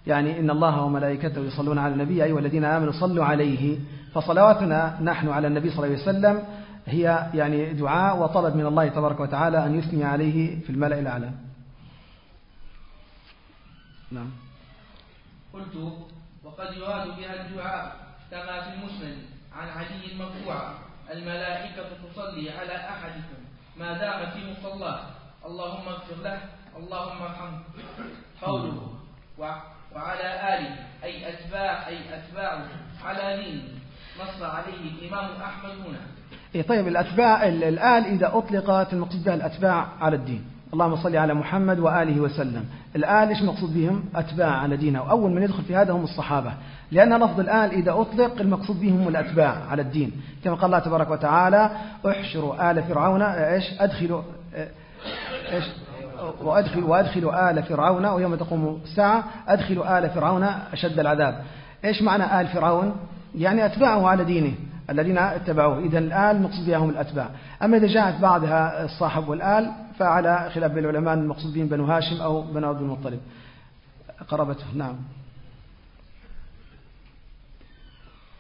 يعني إن الله وملائكته يصلون على النبي أيها الذين آمنوا صلوا عليه. فصلواتنا نحن على النبي صلى الله عليه وسلم هي يعني دعاء وطلب من الله تبارك وتعالى أن يثني عليه في الملأ الأعلى. نعم. قلت وقد يراد بها الدعاء كما في المسند عن علي مرفوعا الملائكة تصلي على أحدكم ما دام في مصلاه اللهم اغفر له اللهم ارحمه. قوله وعلى آله أي أتباع أي أتباعه على دين. نص عليه الإمام أحمد هنا. طيب الأتباع الآل إذا أطلقت المقصود بها الأتباع على الدين. اللهم صل على محمد وآله وسلم. الآل إيش المقصود بهم؟ أتباع على دينه. وأول من يدخل في هذا هم الصحابة. لأن لفظ الآل إذا أطلق المقصود بهم الأتباع على الدين. كما قال الله تبارك وتعالى احشروا آل فرعون. إيش؟ أدخلوا إيش؟ وأدخل وأدخلوا آل فرعون. ويوم تقوم الساعة أدخلوا آل فرعون أشد العذاب. إيش معنى آل فرعون؟ يعني أتباعه على دينه. الذين اتبعوه. إذا الآل مقصود بهم الأتباع. أما إذا جاءت بعدها الصاحب والآل فعلى خلاف بين العلماء المقصود بهم بنو هاشم أو بنو عبد المطلب. قرابته نعم.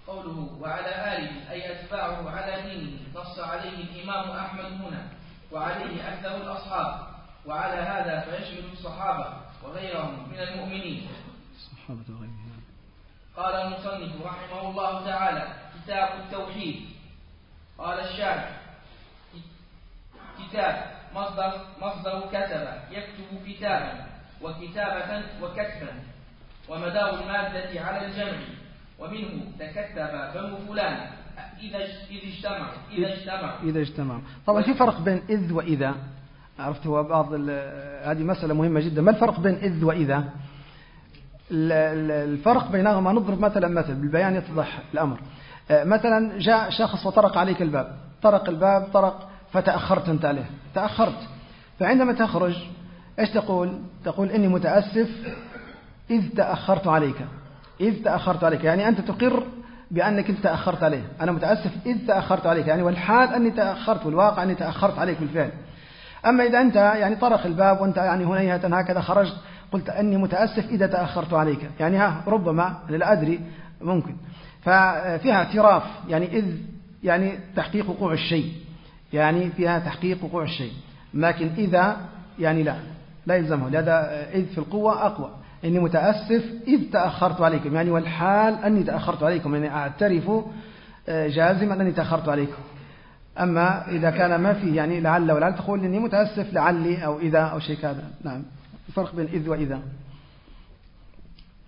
قوله وعلى آله أي أتباعه على دينه نص عليه الإمام أحمد هنا وعليه أكثر الأصحاب. وعلى هذا فيشمل الصحابة وغيرهم من المؤمنين. الصحابة وغيرهم. قال المصنف رحمه الله تعالى كتاب التوحيد. قال الشارع كتاب مصدر مصدر كتب يكتب كتابا وكتابة وكتبا ومدار المادة على الجمع ومنه تكتب بنو فلان إذا اجتمع إذا اجتمع. إذا اجتمع. طبعا في فرق بين إذ وإذا؟ عرفت هو بعض هذه مسألة مهمة جدا. ما الفرق بين إذ وإذا؟ الفرق بينهما نضرب مثلا مثل بالبيان يتضح الأمر. مثلا جاء شخص وطرق عليك الباب. طرق الباب طرق فتأخرت أنت عليه. تأخرت. فعندما تخرج إيش تقول؟ تقول إني متأسف إذ تأخرت عليك. إذ تأخرت عليك. يعني أنت تقر بأنك أنت تأخرت عليه. أنا متأسف إذ تأخرت عليك. يعني والحال أني تأخرت والواقع أني تأخرت عليك بالفعل. أما إذا أنت يعني طرق الباب وأنت يعني هنيهة هكذا خرجت قلت أني متأسف إذا تأخرت عليك. يعني ها ربما لا أدري ممكن. ففيها اعتراف يعني إذ يعني تحقيق وقوع الشيء يعني فيها تحقيق وقوع الشيء لكن إذا يعني لا لا يلزمه لهذا إذ في القوة أقوى. إني متأسف إذ تأخرت عليكم يعني والحال أني تأخرت عليكم يعني أعترف آه، جازما أني تأخرت عليكم. أما إذا كان ما فيه يعني لعل ولعل تقول إني متأسف لعلي أو إذا أو شيء كذا. نعم الفرق بين إذ وإذا.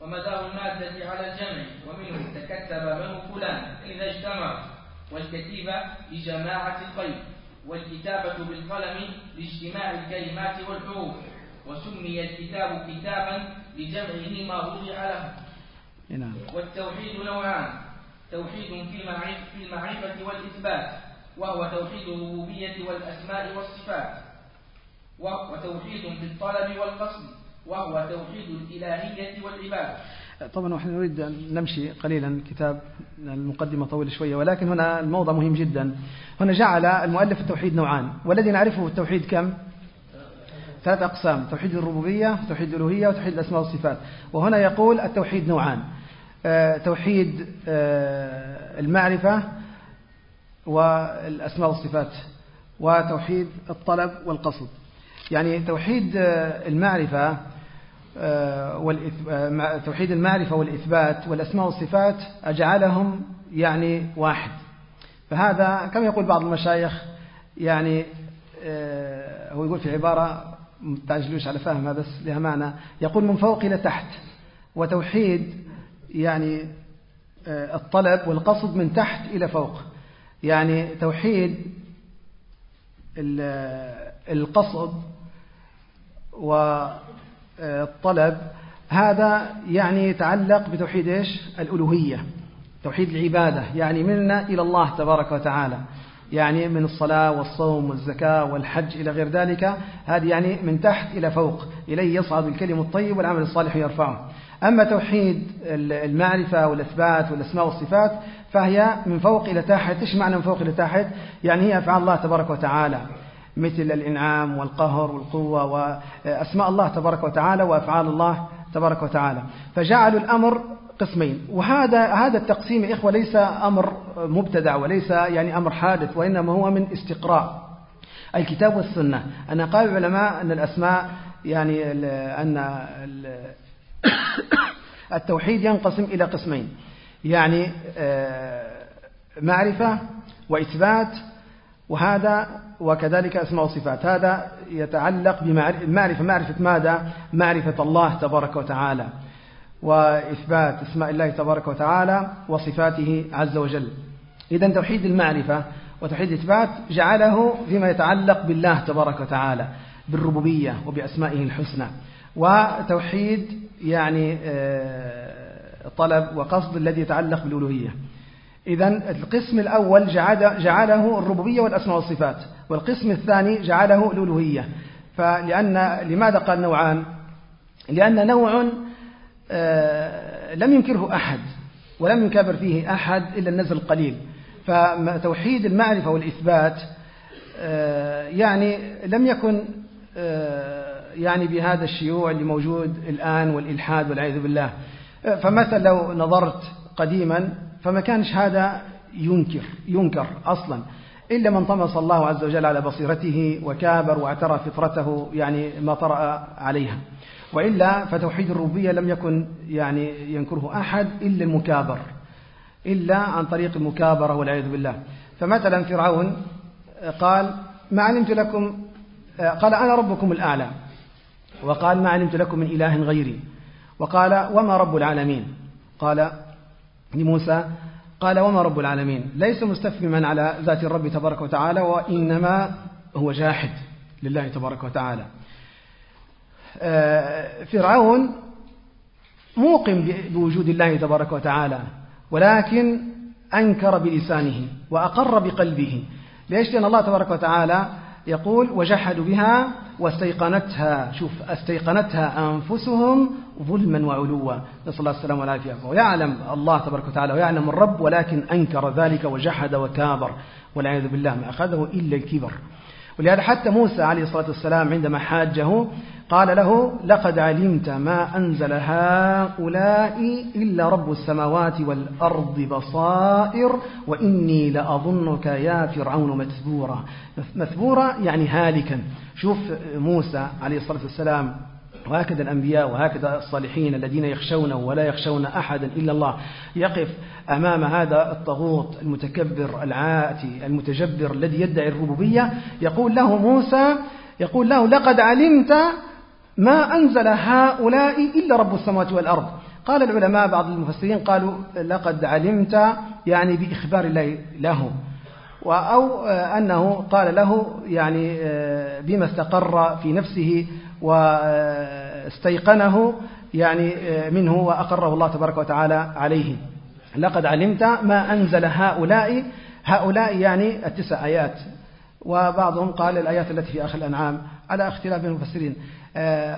ومدار المادة على الجمع ومنه تكتب من فلان إذا اجتمع والكتيبة لجماعة الخير والكتابة بالقلم لاجتماع الكلمات والحروف وسمي الكتاب كتابا لجمعه ما وضع له نعم. والتوحيد نوعان توحيد في المعرفة والإثبات وهو توحيد الربوبية والأسماء والصفات وتوحيد في الطلب والقصد وهو توحيد الإلهية والعبادة. طبعا نحن نريد أن نمشي قليلا كتاب المقدمة طويل شوية ولكن هنا الموضع مهم جدا. هنا جعل المؤلف التوحيد نوعان. والذي نعرفه التوحيد كم؟ ثلاث أقسام توحيد الربوبية توحيد الألوهية وتوحيد الأسماء والصفات. وهنا يقول التوحيد نوعان. آه، توحيد آه، المعرفة والأسماء والصفات وتوحيد الطلب والقصد. يعني توحيد المعرفة توحيد المعرفة والإثبات والأسماء والصفات أجعلهم يعني واحد. فهذا كما يقول بعض المشايخ يعني هو يقول في عبارة تعجلوش على فهمها بس لها معنى يقول من فوق إلى تحت. وتوحيد يعني آه، الطلب والقصد من تحت إلى فوق. يعني توحيد القصد والطلب هذا يعني يتعلق بتوحيد إيش؟ الألوهية توحيد العبادة يعني منا إلى الله تبارك وتعالى يعني من الصلاة والصوم والزكاة والحج إلى غير ذلك هذه يعني من تحت إلى فوق إليه يصعد الكلم الطيب والعمل الصالح يرفعه. أما توحيد المعرفة والإثبات والأسماء والصفات فهي من فوق إلى تحت إيش معنى من فوق إلى تحت؟ يعني هي أفعال الله تبارك وتعالى. مثل الإنعام والقهر والقوة وأسماء الله تبارك وتعالى وأفعال الله تبارك وتعالى. فجعلوا الأمر قسمين. وهذا هذا التقسيم إخوة ليس أمر مبتدع وليس يعني أمر حادث وإنما هو من استقراء. الكتاب والسنة. أنا قال العلماء أن الأسماء يعني أن التوحيد ينقسم إلى قسمين. يعني آه، معرفة وإثبات وهذا وكذلك أسماء وصفات. هذا يتعلق بمعرفة معرفة ماذا؟ معرفة الله تبارك وتعالى وإثبات أسماء الله تبارك وتعالى وصفاته عز وجل. إذا توحيد المعرفة وتوحيد الإثبات جعله فيما يتعلق بالله تبارك وتعالى بالربوبية وبأسمائه الحسنى. وتوحيد يعني آه، طلب وقصد الذي يتعلق بالألوهية. إذا القسم الأول جعله الربوبية والأسماء والصفات والقسم الثاني جعله الألوهية. فلأن لماذا قال نوعان؟ لأن نوع آه، لم ينكره أحد ولم يكابر فيه أحد إلا النزل القليل. فتوحيد المعرفة والإثبات آه، يعني لم يكن آه، يعني بهذا الشيوع اللي موجود الآن والإلحاد والعياذ بالله. فمثلا لو نظرت قديما فما كانش هذا ينكر ينكر أصلا. إلا من طمس الله عز وجل على بصيرته وكابر واعترى فطرته يعني ما طرأ عليها. وإلا فتوحيد الربوبية لم يكن يعني ينكره أحد إلا المكابر إلا عن طريق المكابرة والعياذ بالله. فمثلا فرعون قال ما علمت لكم؟ قال أنا ربكم الأعلى. وقال ما علمت لكم من إله غيري. وقال وما رب العالمين؟ قال لموسى قال وما رب العالمين؟ ليس مستفهما على ذات الرب تبارك وتعالى وإنما هو جاحد لله تبارك وتعالى. آه، فرعون موقن بوجود الله تبارك وتعالى ولكن أنكر بلسانه وأقر بقلبه. ليش؟ لأن الله تبارك وتعالى يقول وجحدوا بها واستيقنتها. شوف استيقنتها أنفسهم ظلما وعلوا. نسأل الله السلامة والعافية. ويعلم الله تبارك وتعالى ويعلم الرب ولكن أنكر ذلك وجحد وكابر. والعياذ بالله ما أخذه إلا الكبر. ولهذا حتى موسى عليه الصلاة والسلام عندما حاجة قال له لقد علمت ما أنزل هؤلاء إلا رب السماوات والأرض بصائر وإني لأظنك يا فرعون مثبورا. مثبورا يعني هالكا. شوف موسى عليه الصلاة والسلام وهكذا الأنبياء وهكذا الصالحين الذين يخشونه ولا يخشون أحدا إلا الله. يقف أمام هذا الطاغوت المتكبر العاتي المتجبر الذي يدعي الربوبية. يقول له موسى يقول له لقد علمت ما أنزل هؤلاء إلا رب السماوات والأرض. قال العلماء بعض المفسرين قالوا لقد علمت يعني بإخبار الله له أو أنه قال له يعني بما استقر في نفسه واستيقنه يعني منه وأقره الله تبارك وتعالى عليه. لقد علمت ما أنزل هؤلاء هؤلاء يعني التسع آيات. وبعضهم قال الآيات التي في آخر الأنعام على اختلاف المفسرين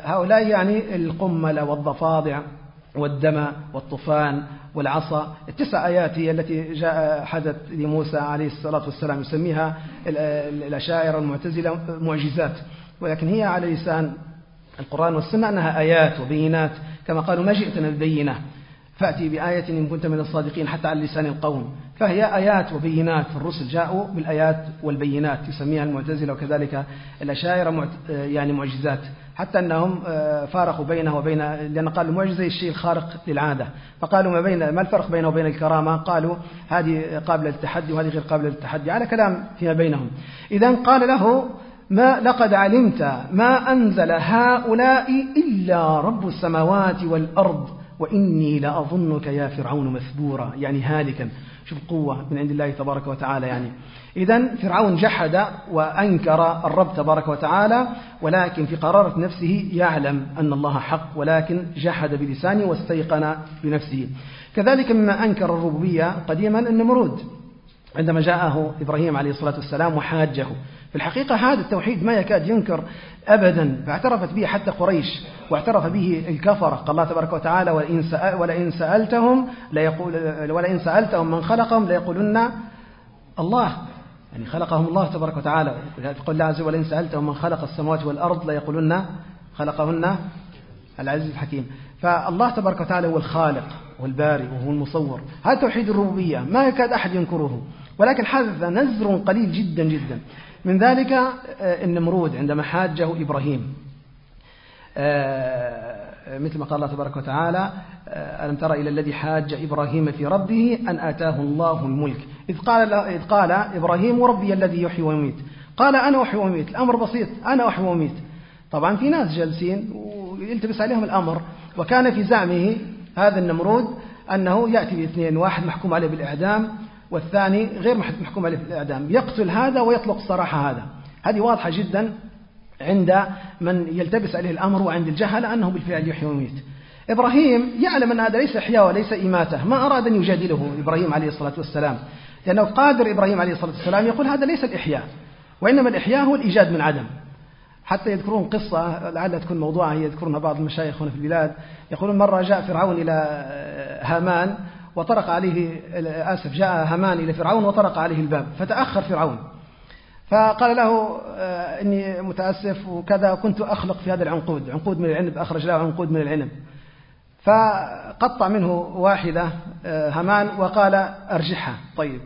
هؤلاء يعني القمل والضفادع والدم والطوفان والعصا. التسع آيات هي التي جاء حدث لموسى عليه الصلاة والسلام يسميها الأشاعر المعتزلة معجزات. ولكن هي على لسان القرآن والسنة أنها آيات وبينات. كما قالوا ما جئتنا البينة. فأتي بآية إن كنت من الصادقين حتى على لسان القوم. فهي آيات وبينات. الرسل جاءوا بالآيات والبينات يسميها المعتزلة وكذلك الأشاعرة يعني معجزات. حتى أنهم آه، فارقوا بينه وبين لأن قالوا المعجزة الشيء الخارق للعادة. فقالوا ما بين ما الفرق بينه وبين الكرامة؟ قالوا هذه قابلة للتحدي وهذه غير قابلة للتحدي. على كلام فيما بينهم. إذا قال له ما لقد علمت ما أنزل هؤلاء إلا رب السماوات والأرض وإني لأظنك يا فرعون مثبورا. يعني هالكا. شوف قوة من عند الله تبارك وتعالى يعني. إذا فرعون جحد وأنكر الرب تبارك وتعالى ولكن في قرارة نفسه يعلم أن الله حق ولكن جحد بلسانه واستيقن بنفسه. كذلك مما أنكر الربوبية قديما النمرود عندما جاءه إبراهيم عليه الصلاة والسلام وحاجه. في الحقيقة هذا التوحيد ما يكاد ينكر أبدا فاعترفت به حتى قريش واعترف به الكفرة. قال الله تبارك وتعالى ولئن, ولئن سألتهم ليقول ولئن سألتهم من خلقهم ليقولن الله. يعني خلقهم الله تبارك وتعالى. يقول الله عز وجل ولئن سألتهم من خلق السماوات والأرض ليقولن خلقهن العزيز الحكيم. فالله تبارك وتعالى هو الخالق والبارئ وهو المصور. هذا توحيد الربوبية ما يكاد أحد ينكره. ولكن حدث نزر قليل جدا جدا. من ذلك آه، النمرود عندما حاجة إبراهيم. آه، مثل ما قال الله تبارك وتعالى آه، ألم تر إلى الذي حاج إبراهيم في ربه أن آتاه الله الملك. إذ قال, إذ قال إبراهيم ربي الذي يحيي ويميت. قال أنا أحيي وأميت. الأمر بسيط أنا أحيي وأميت. طبعا في ناس جالسين ويلتبس عليهم الأمر. وكان في زعمه هذا النمرود أنه يأتي باثنين واحد محكوم عليه بالإعدام والثاني غير محكوم عليه بالإعدام يقتل هذا ويطلق الصراحة هذا. هذه واضحة جدا عند من يلتبس عليه الأمر وعند الجهل أنه بالفعل يحيي ويميت. إبراهيم يعلم أن هذا ليس إحياء وليس إماتة. ما أراد أن يجادله إبراهيم عليه الصلاة والسلام. لأنه قادر إبراهيم عليه الصلاة والسلام يقول هذا ليس الإحياء وإنما الإحياء هو الإيجاد من عدم. حتى يذكرون قصة لعلها تكون موضوعها يذكرونها بعض المشايخ هنا في البلاد. يقولون مرة جاء فرعون إلى هامان وطرق عليه آسف جاء هامان إلى فرعون وطرق عليه الباب فتأخر فرعون. فقال له آه، إني متأسف وكذا كنت أخلق في هذا العنقود عنقود من العنب أخرج له عنقود من العنب. فقطع منه واحدة آه، هامان وقال أرجحها. طيب.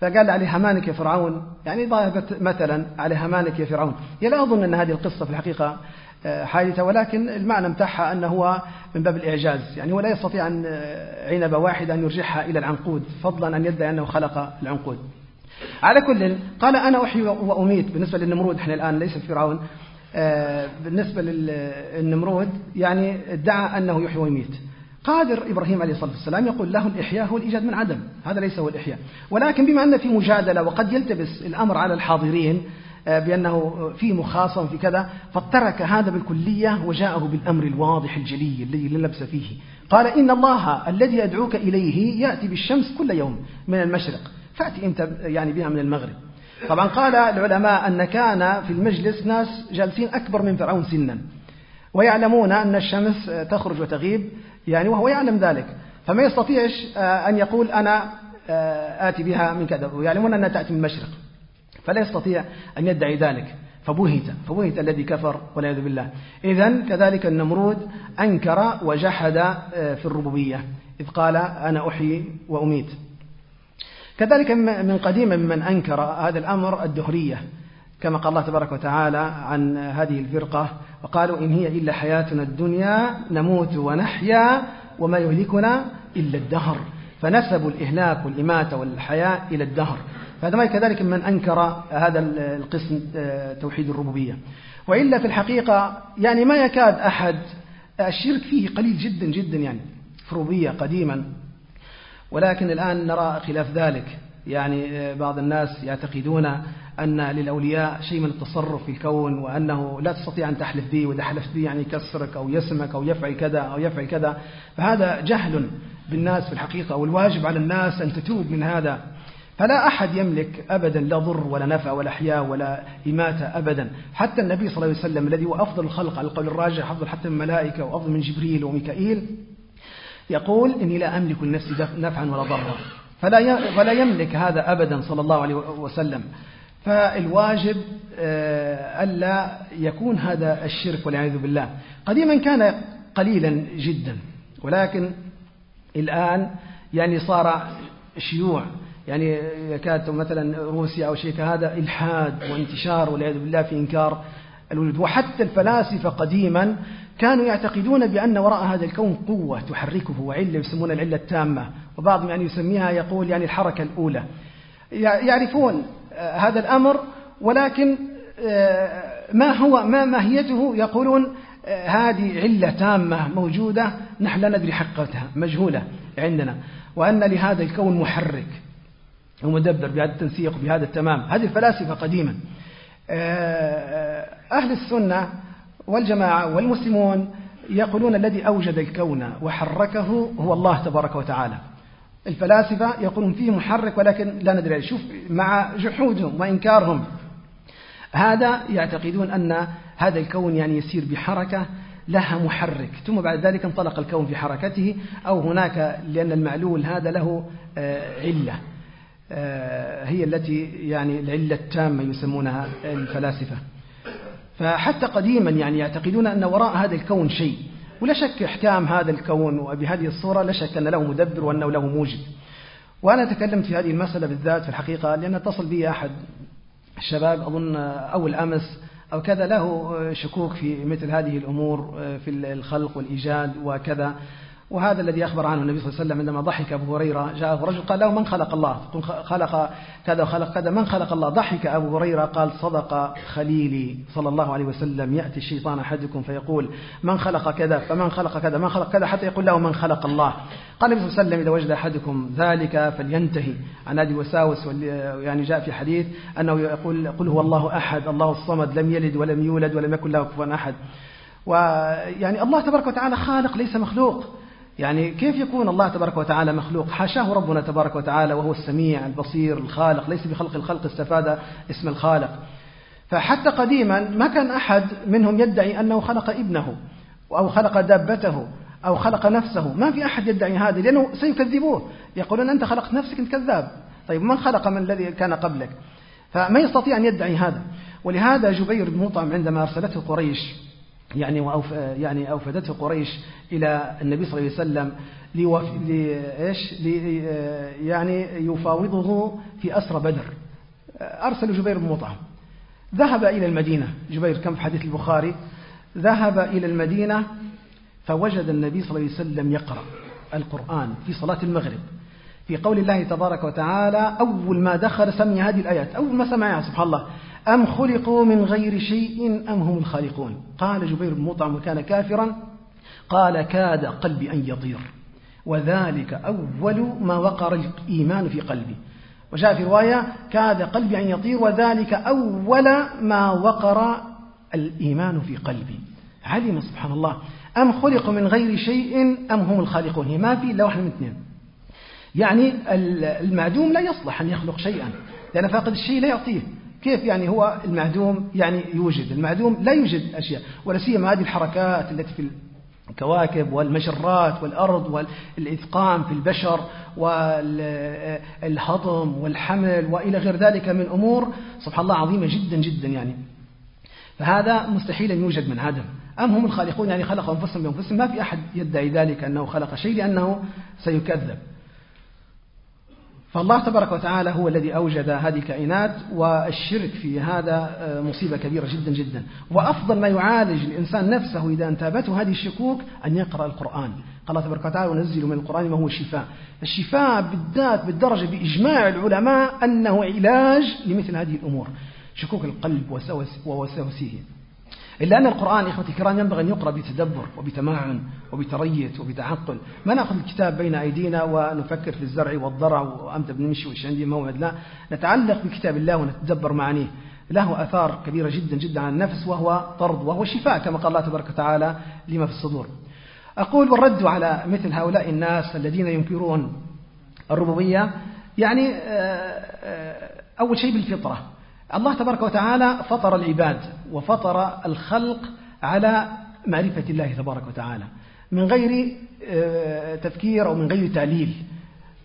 فقال عليه هامانك يا فرعون يعني ضربت مثلا على هامانك يا فرعون. يا لا أظن أن هذه القصة في الحقيقة آه، حادثة ولكن المعنى متاعها أنه هو من باب الإعجاز. يعني هو لا يستطيع أن عنبة واحدة أن يرجعها إلى العنقود فضلا أن يدعي أنه خلق العنقود. على كل قال أنا أحيي وأميت. بالنسبة للنمرود إحنا الآن ليس فرعون. آه، بالنسبة للنمرود يعني ادعى أنه يحيي ويميت. قادر إبراهيم عليه الصلاة والسلام يقول له الإحياء هو الإيجاد من عدم. هذا ليس هو الإحياء. ولكن بما أن في مجادلة وقد يلتبس الأمر على الحاضرين آه، بأنه في مخاصم في كذا فترك هذا بالكلية وجاءه بالأمر الواضح الجلي الذي لا لبس فيه. قال إن الله الذي أدعوك إليه يأتي بالشمس كل يوم من المشرق فأتي أنت يعني بها من المغرب. طبعا قال العلماء أن كان في المجلس ناس جالسين أكبر من فرعون سنا ويعلمون أن الشمس تخرج وتغيب يعني وهو يعلم ذلك. فما يستطيعش آه، أن يقول أنا آه، آتي بها من كذا ويعلمون أنها تأتي من المشرق. فلا يستطيع أن يدعي ذلك. فبهت فبهت الذي كفر والعياذ بالله. إذا كذلك النمرود أنكر وجحد آه، في الربوبية. إذ قال أنا أحيي وأميت. كذلك من قديم من أنكر هذا الأمر الدهرية كما قال الله تبارك وتعالى عن هذه الفرقة وقالوا إن هي إلا حياتنا الدنيا نموت ونحيا وما يهلكنا إلا الدهر. فنسبوا الإهلاك والإماتة والحياة إلى الدهر. فهذا ما كذلك من أنكر هذا القسم آه، توحيد الربوبية. وإلا في الحقيقة يعني ما يكاد أحد الشرك فيه قليل جدا جدا يعني في الربوبية قديما. ولكن الآن نرى خلاف ذلك. يعني آه، بعض الناس يعتقدون أن للأولياء شيء من التصرف في الكون وأنه لا تستطيع أن تحلف به وإذا حلفت به يعني يكسرك أو يسمك أو يفعل كذا أو يفعل كذا. فهذا جهل بالناس في الحقيقة والواجب على الناس أن تتوب من هذا. فلا أحد يملك أبدا لا ضر ولا نفع ولا حياة ولا إماتة أبدا. حتى النبي صلى الله عليه وسلم الذي هو أفضل الخلق على القول الراجح أفضل حتى من الملائكة وأفضل من جبريل وميكائيل يقول إني لا أملك لنفسي نفعا ولا ضرا. فلا فلا يملك هذا أبدا صلى الله عليه وسلم. فالواجب آه، ألا يكون هذا الشرك والعياذ بالله. قديما كان قليلا جدا ولكن الآن يعني صار شيوع. يعني يكاد مثلا روسيا أو شيء كهذا إلحاد وانتشار والعياذ بالله في إنكار الوجود وحتى الفلاسفة قديما كانوا يعتقدون بأن وراء هذا الكون قوة تحركه وعلة يسمونها العلة التامة. وبعضهم يعني يسميها يقول يعني الحركة الأولى. يعرفون هذا الأمر ولكن آه، ما هو ما ماهيته؟ يقولون آه، هذه علة تامة موجودة نحن لا ندري حقيقتها مجهولة عندنا. وأن لهذا الكون محرك. ومدبر بهذا التنسيق وبهذا التمام. هذه الفلاسفة قديما. آه، أهل السنة والجماعة والمسلمون يقولون الذي أوجد الكون وحركه هو الله تبارك وتعالى. الفلاسفة يقولون فيه محرك ولكن لا ندري. شوف مع جحودهم وإنكارهم. هذا يعتقدون أن هذا الكون يعني يسير بحركة لها محرك. ثم بعد ذلك انطلق الكون في حركته أو هناك لأن المعلول هذا له آه، علة. هي التي يعني العلة التامة يسمونها الفلاسفة. فحتى قديما يعني يعتقدون أن وراء هذا الكون شيء ولا شك إحكام هذا الكون وبهذه الصورة لا شك أن له مدبر وأنه له موجد وأنا تكلمت في هذه المسألة بالذات في الحقيقة لأن اتصل بي أحد الشباب أظن أول أمس أو كذا له شكوك في مثل هذه الأمور في الخلق والإيجاد وكذا. وهذا الذي أخبر عنه النبي صلى الله عليه وسلم عندما ضحك أبو هريرة جاءه رجل قال له من خلق الله؟ خلق كذا وخلق كذا. من خلق الله؟ ضحك أبو هريرة قال صدق خليلي صلى الله عليه وسلم. يأتي الشيطان أحدكم فيقول من خلق كذا فمن خلق كذا من خلق كذا حتى يقول له من خلق الله. قال النبي صلى الله عليه وسلم إذا وجد أحدكم ذلك فلينتهي. عن هذه الوساوس يعني جاء في حديث أنه يقول قل هو الله أحد الله الصمد لم يلد ولم يولد ولم يكن له كفوا أحد. ويعني الله تبارك وتعالى خالق ليس مخلوق. يعني كيف يكون الله تبارك وتعالى مخلوق؟ حاشاه ربنا تبارك وتعالى وهو السميع البصير الخالق ليس بخلق الخلق استفاد اسم الخالق. فحتى قديما ما كان أحد منهم يدعي أنه خلق ابنه أو خلق دابته أو خلق نفسه. ما في أحد يدعي هذا لأنه سيكذبوه. يقولون أنت خلقت نفسك أنت كذاب. طيب من خلق من الذي كان قبلك؟ فما يستطيع أن يدعي هذا. ولهذا جبير بن مطعم عندما أرسلته قريش يعني وأوف يعني أوفدته قريش إلى النبي صلى الله عليه وسلم ليوف... لإيش؟ لي... يعني يفاوضه في أسرى بدر. أرسل جبير بن مطعم. ذهب إلى المدينة. جبير كم في حديث البخاري؟ ذهب إلى المدينة فوجد النبي صلى الله عليه وسلم يقرأ القرآن في صلاة المغرب. في قول الله تبارك وتعالى أول ما دخل سمي هذه الآيات. أول ما سمعها سبحان الله. أم خلقوا من غير شيء أم هم الخالقون؟ قال جبير بن مطعم وكان كافرا قال كاد قلبي أن يطير وذلك أول ما وقر الإيمان في قلبي. وجاء في رواية كاد قلبي أن يطير وذلك أول ما وقر الإيمان في قلبي. علم سبحان الله أم خلقوا من غير شيء أم هم الخالقون؟ هي ما في إلا واحد من اثنين. يعني المعدوم لا يصلح أن يخلق شيئا لأن فاقد الشيء لا يعطيه. كيف يعني هو المعدوم يعني يوجد؟ المعدوم لا يوجد أشياء ولا سيما هذه الحركات التي في الكواكب والمجرات والأرض والإثقام في البشر والهضم والحمل وإلى غير ذلك من أمور سبحان الله عظيمة جدا جدا يعني. فهذا مستحيل أن يوجد من عدم أم هم الخالقون؟ يعني خلقوا أنفسهم بأنفسهم. ما في أحد يدعي ذلك أنه خلق شيء لأنه سيكذب. فالله تبارك وتعالى هو الذي أوجد هذه الكائنات والشرك في هذا آه، مصيبة كبيرة جدا جدا. وأفضل ما يعالج الإنسان نفسه إذا انتابته هذه الشكوك أن يقرأ القرآن. قال الله تبارك وتعالى ونزل من القرآن ما هو شفاء الشفاء بالذات بالدرجة بإجماع العلماء أنه علاج لمثل هذه الأمور. شكوك القلب ووسوسه. إلا أن القرآن إخوتي الكرام ينبغي أن يقرأ بتدبر وبتمعن وبتريث وبتعقل. ما نأخذ الكتاب بين أيدينا ونفكر في الزرع والضرع وأمتى بنمشي وإيش عندي موعد؟ لا. نتعلق بكتاب الله ونتدبر معانيه. له أثار كبيرة جدا جدا على النفس وهو طرد وهو شفاء كما قال الله تبارك وتعالى لما في الصدور. أقول والرد على مثل هؤلاء الناس الذين ينكرون الربوبية يعني آه، آه، أول شيء بالفطرة. الله تبارك وتعالى فطر العباد وفطر الخلق على معرفة الله تبارك وتعالى. من غير آه، تفكير أو من غير تعليل.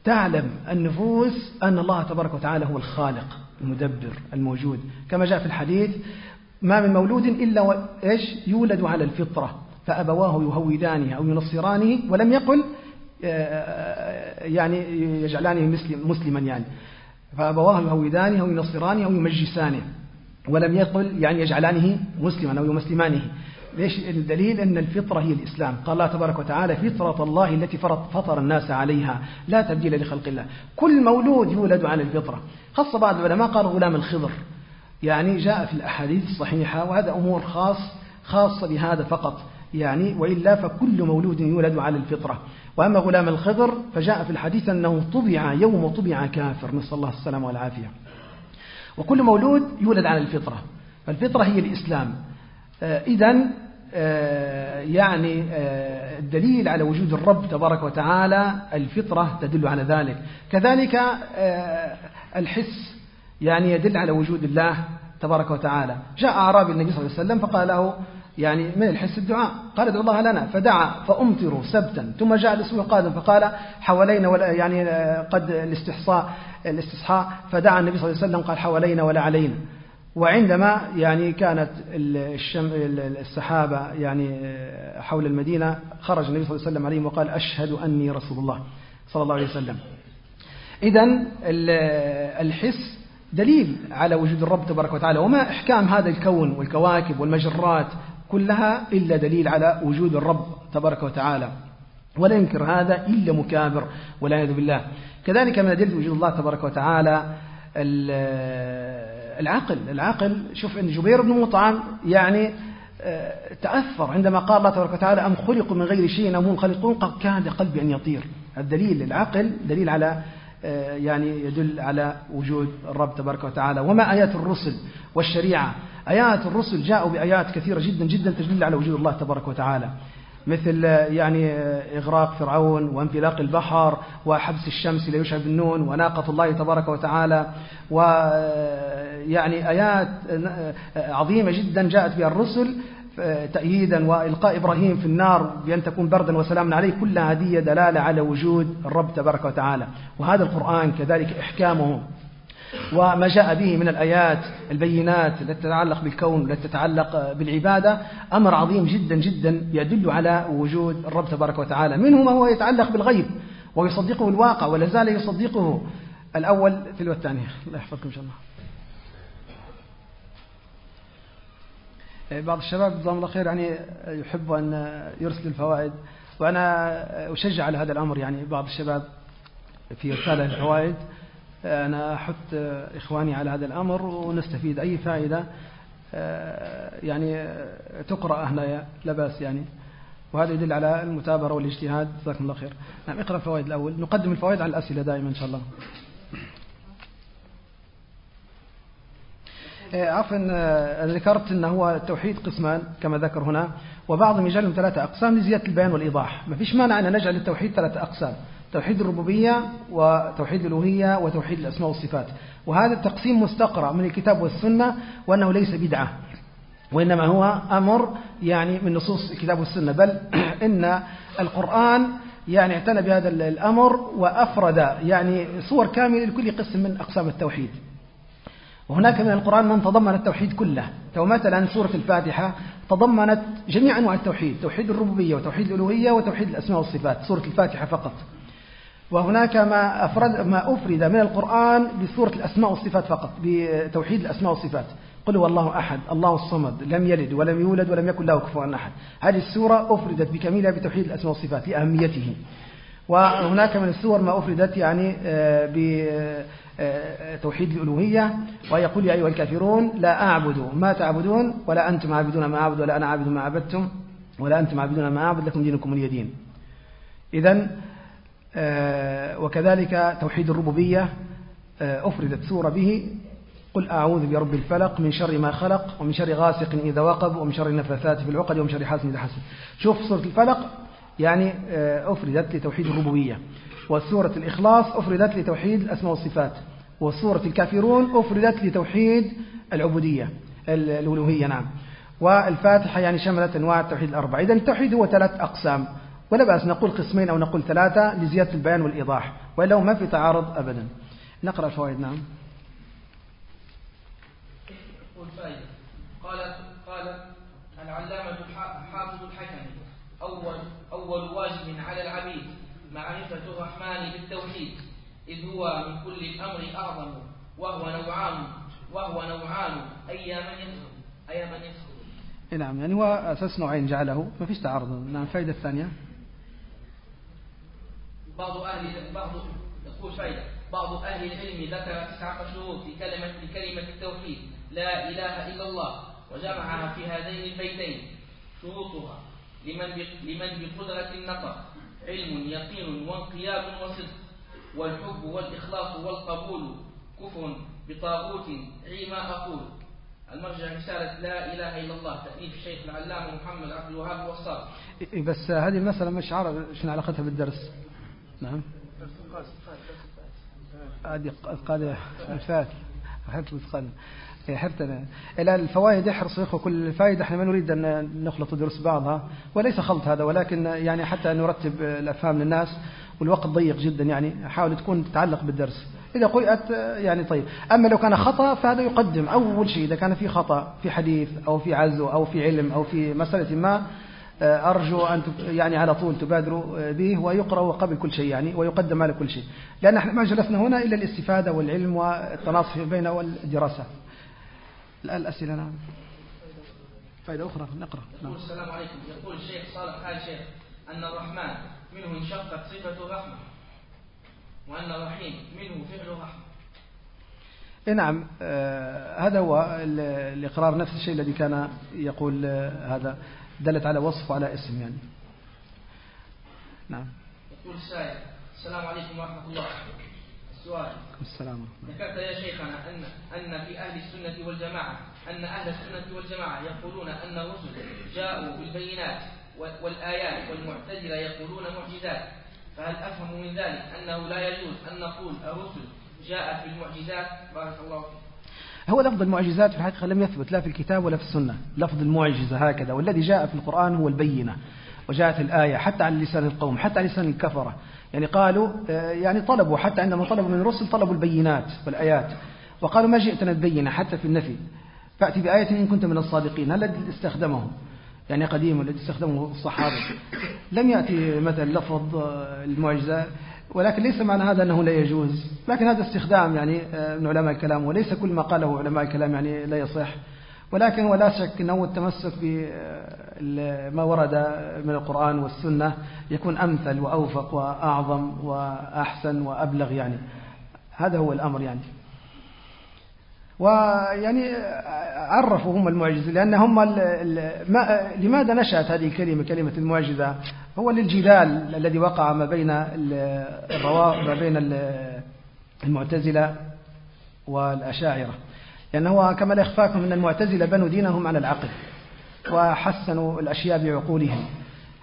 تعلم النفوس أن الله تبارك وتعالى هو الخالق المدبر الموجود. كما جاء في الحديث ما من مولود إلا إيش؟ يولد على الفطرة. فأبواه يهودانه أو ينصرانه ولم يقل آه، آه، يعني يجعلانه مسلما يعني. فأبواه يهودانه أو ينصرانه أو يمجسانه ولم يقل يعني يجعلانه مسلما أو يمسلمانه. ليش؟ الدليل أن الفطرة هي الإسلام. قال الله تبارك وتعالى فطرة الله التي فطر الناس عليها لا تبديل لخلق الله. كل مولود يولد على الفطرة. خاصة بعض العلماء قالوا غلام الخضر. يعني جاء في الأحاديث الصحيحة وهذا أمور خاص خاصة بهذا فقط. يعني وإلا فكل مولود يولد على الفطرة. وأما غلام الخضر فجاء في الحديث أنه طبع يوم طبع كافر. نسأل الله السلامة والعافية. وكل مولود يولد على الفطرة. فالفطرة هي الإسلام. آه، إذا آه، يعني آه، الدليل على وجود الرب تبارك وتعالى الفطرة تدل على ذلك. كذلك الحس يعني يدل على وجود الله تبارك وتعالى. جاء أعرابي النبي صلى الله عليه وسلم فقال له يعني من الحس الدعاء. قال ادعو الله لنا. فدعا فأمطروا سبتا. ثم جاء الأسبوع القادم فقال حوالينا ولا يعني قد الاستحصاء الاستصحاء فدعا النبي صلى الله عليه وسلم قال حوالينا ولا علينا. وعندما يعني كانت الشم السحابة يعني حول المدينة خرج النبي صلى الله عليه وسلم عليهم وقال أشهد أني رسول الله صلى الله عليه وسلم. إذا الحس دليل على وجود الرب تبارك وتعالى. وما إحكام هذا الكون والكواكب والمجرات كلها إلا دليل على وجود الرب تبارك وتعالى. ولا ينكر هذا إلا مكابر والعياذ بالله. كذلك من أدلة وجود الله تبارك وتعالى العقل. العقل شوف أن جبير بن مطعم يعني آه، تأثر عندما قال الله تبارك وتعالى أم خلقوا من غير شيء أم هم خلقون قد كاد قلبي أن يطير. الدليل العقل دليل على يعني يدل على وجود الرب تبارك وتعالى. وما آيات الرسل والشريعة؟ آيات الرسل جاءوا بآيات كثيرة جدا جدا تدل على وجود الله تبارك وتعالى. مثل يعني إغراق فرعون وانفلاق البحر وحبس الشمس ليشعب النون وناقة الله تبارك وتعالى. ويعني آيات عظيمة جدا جاءت بها الرسل تأييدا وإلقاء إبراهيم في النار بأن تكون بردا وسلاما عليه كل هذه دلالة على وجود الرب تبارك وتعالى. وهذا القرآن كذلك إحكامه. وما جاء به من الآيات البينات التي تتعلق بالكون والتي تتعلق بالعبادة أمر عظيم جدا جدا يدل على وجود الرب تبارك وتعالى. منه ما هو يتعلق بالغيب ويصدقه الواقع ولا زال يصدقه. الأول تلو الثاني. الله يحفظكم إن شاء الله. بعض الشباب جزاهم الله خير يعني يحب أن يرسل الفوائد. وأنا أشجع على هذا الأمر يعني بعض الشباب في رسالة الفوائد. أنا أحث إخواني على هذا الأمر ونستفيد. أي فائدة يعني تقرأ هنا لا بأس يعني. وهذا يدل على المتابرة والإجتهاد. جزاكم الله خير. نعم اقرأ الفوائد الأول. نقدم الفوائد على الأسئلة دائما إن شاء الله آه، عفوا آه، ذكرت أنه هو التوحيد قسمان كما ذكر هنا. وبعضهم يجعلهم ثلاثة أقسام لزيادة البيان والإيضاح. ما فيش مانع أن نجعل التوحيد ثلاثة أقسام توحيد الربوبية وتوحيد الألوهية وتوحيد الأسماء والصفات. وهذا التقسيم مستقرأ من الكتاب والسنة وأنه ليس بدعة وإنما هو أمر يعني من نصوص الكتاب والسنة. بل إن القرآن يعني اعتنى بهذا الأمر وأفرد يعني صور كاملة لكل قسم من أقسام التوحيد. وهناك من القرآن من تضمن التوحيد كله. مثلا سورة الفاتحة تضمنت جميع أنواع التوحيد. توحيد الربوبية وتوحيد الألوهية وتوحيد الأسماء والصفات. سورة الفاتحة فقط. وهناك ما أفرد ما أفرد من القرآن بسورة الأسماء والصفات فقط بتوحيد الأسماء والصفات. قل هو الله أحد الله الصمد لم يلد ولم يولد ولم يكن له كفوا أحد. هذه السورة أفردت بكاملها بتوحيد الأسماء والصفات لأهميته. وهناك من السور ما أفردت يعني آه، بتوحيد آه، الألوهية ويقول يا أيها الكافرون لا أعبد ما تعبدون ولا أنتم عابدون ما أعبد ولا أنا عابد ما عبدتم ولا أنتم عابدون ما أعبد لكم دينكم ولي دين إذا آه، وكذلك توحيد الربوبية أفردت سورة به قل أعوذ برب الفلق من شر ما خلق ومن شر غاسق إذا وقب ومن شر النفاثات في العقد ومن شر حاسد إذا حسد شوف سورة الفلق يعني آه، أفردت لتوحيد الربوبية. وسورة الإخلاص أفردت لتوحيد الأسماء والصفات. وسورة الكافرون أفردت لتوحيد العبودية الألوهية نعم. والفاتحة يعني شملت أنواع التوحيد الأربعة. إذا التوحيد هو ثلاث أقسام. ولا بأس نقول قسمين أو نقول ثلاثة لزيادة البيان والإيضاح وإلا ما في تعارض أبدا. نقرأ الفوائد نعم قال العلامة حافظ الحكم أول أول واجب على العبيد معرفة الرحمن بالتوحيد إذ هو من كل الأمر أعظم وهو نوعان وهو نوعان أي من يدخل أي من يدخل نعم يعني هو أساس نوعين جعله ما فيش تعارض. نعم الفائدة الثانية. بعض أهل بعض يقول فائدة بعض أهل العلم ذكر تسعة شروط لكلمة لكلمة التوحيد لا إله إلا الله وجمعها في هذين البيتين. شروطها لمن لمن بقدرة النطق علم يقين وانقياد وصدق. والحب والإخلاص والقبول. كفر بطاغوت. عيما أقول. المرجع رسالة لا إله إلا الله. تأليف الشيخ العلامة محمد عبد الوهاب الوصاب بس هذه المسألة مش عارف شنو علاقتها بالدرس. نعم. هذه قال الفات حفظ قال حرتنا إلى الفوائد احرص يا كل فائدة إحنا ما نريد أن نخلط دروس بعضها وليس خلط هذا ولكن يعني حتى نرتب الأفهام للناس. والوقت ضيق جدا يعني حاول تكون تتعلق بالدرس. إذا قرأت يعني طيب. أما لو كان خطأ فهذا يقدم. أول شيء إذا كان في خطأ في حديث أو في عزو أو في علم أو في مسألة ما أرجو أن يعني على طول تبادروا به ويقرأ قبل كل شيء يعني ويقدم على كل شيء. لأن إحنا ما جلسنا هنا إلا الاستفادة والعلم والتناصح بين والدراسة. الآن الأسئلة نعم. فائدة أخرى نقرأ. نعم. السلام عليكم. يقول الشيخ صالح قال الشيخ أن الرحمن منه انشقت صفة الرحمة وأن الرحيم منه فعل رحمة. نعم آه هذا هو الإقرار نفس الشيء الذي كان يقول آه هذا دلت على وصف وعلى اسم يعني. نعم. يقول السائل السلام عليكم ورحمة الله. السؤال السلام ذكرت يا شيخنا أن أن في أهل السنة والجماعة أن أهل السنة والجماعة يقولون أن الرسل جاءوا بالبينات والآيات والمعتزلة يقولون معجزات. فهل أفهم من ذلك أنه لا يجوز أن نقول الرسل جاءت بالمعجزات؟ بارك الله فيك. هو لفظ المعجزات في الحقيقة لم يثبت لا في الكتاب ولا في السنة. لفظ المعجزة هكذا والذي جاء في القرآن هو البينة وجاءت الآية حتى على لسان القوم حتى على لسان الكفرة. يعني قالوا آه، يعني طلبوا حتى عندما طلبوا من الرسل طلبوا البينات والآيات وقالوا ما جئتنا ببينة حتى في النفي فأتي بآية إن كنت من الصادقين. هل الذي يعني قديم الذي استخدمه الصحابة. لم يأتي مثلا لفظ آه، المعجزة ولكن ليس معنى هذا أنه لا يجوز. لكن هذا استخدام يعني آه، من علماء الكلام وليس كل ما قاله علماء الكلام يعني لا يصح. ولكن ولا شك أنه التمسك بما ورد من القرآن والسنة يكون أمثل وأوفق وأعظم وأحسن وأبلغ يعني. هذا هو الأمر يعني. ويعني عرفوا هم المعجزة لأن هم لماذا نشأت هذه الكلمة كلمة المعجزة؟ هو للجدال الذي وقع ما بين ما بين المعتزلة والأشاعرة. لأنه كما لا يخفاكم أن المعتزلة بنوا دينهم على العقل وحسنوا الأشياء بعقولهم.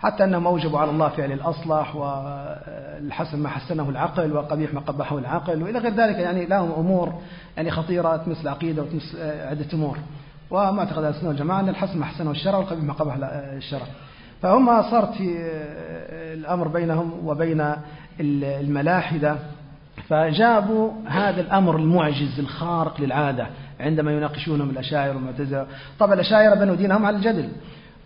حتى أنهم أوجبوا على الله فعل الأصلح والحسن ما حسنه العقل وقبيح ما قبحه العقل وإلى غير ذلك يعني لهم أمور يعني خطيرة تمس العقيدة وتمس عدة أمور. وما أعتقد السنة والجماعة أن الحسن ما حسنه الشرع والقبيح ما قبح الشرع. فهم صارت في الأمر بينهم وبين الملاحدة. فجابوا هذا الأمر المعجز الخارق للعادة عندما يناقشونهم الأشاعر والمعتزلة. طبعا الأشاعرة بنوا دينهم على الجدل.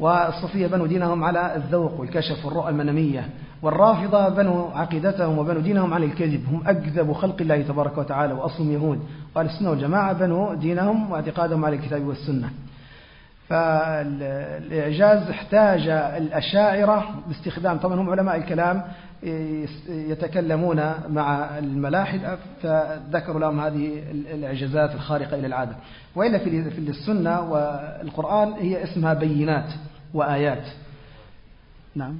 والصوفية بنوا دينهم على الذوق والكشف والرؤى المنامية والرافضة بنوا عقيدتهم وبنوا دينهم على الكذب هم أكذب خلق الله تبارك وتعالى وأصلهم يهود. وأهل السنة والجماعة بنوا دينهم واعتقادهم على الكتاب والسنة. فالإعجاز احتاج الأشاعرة باستخدام طبعا هم علماء الكلام يتكلمون مع الملاحدة فذكروا لهم هذه الإعجازات الخارقة إلى العادة. وإلا في السنة والقرآن هي اسمها بينات وآيات. نعم.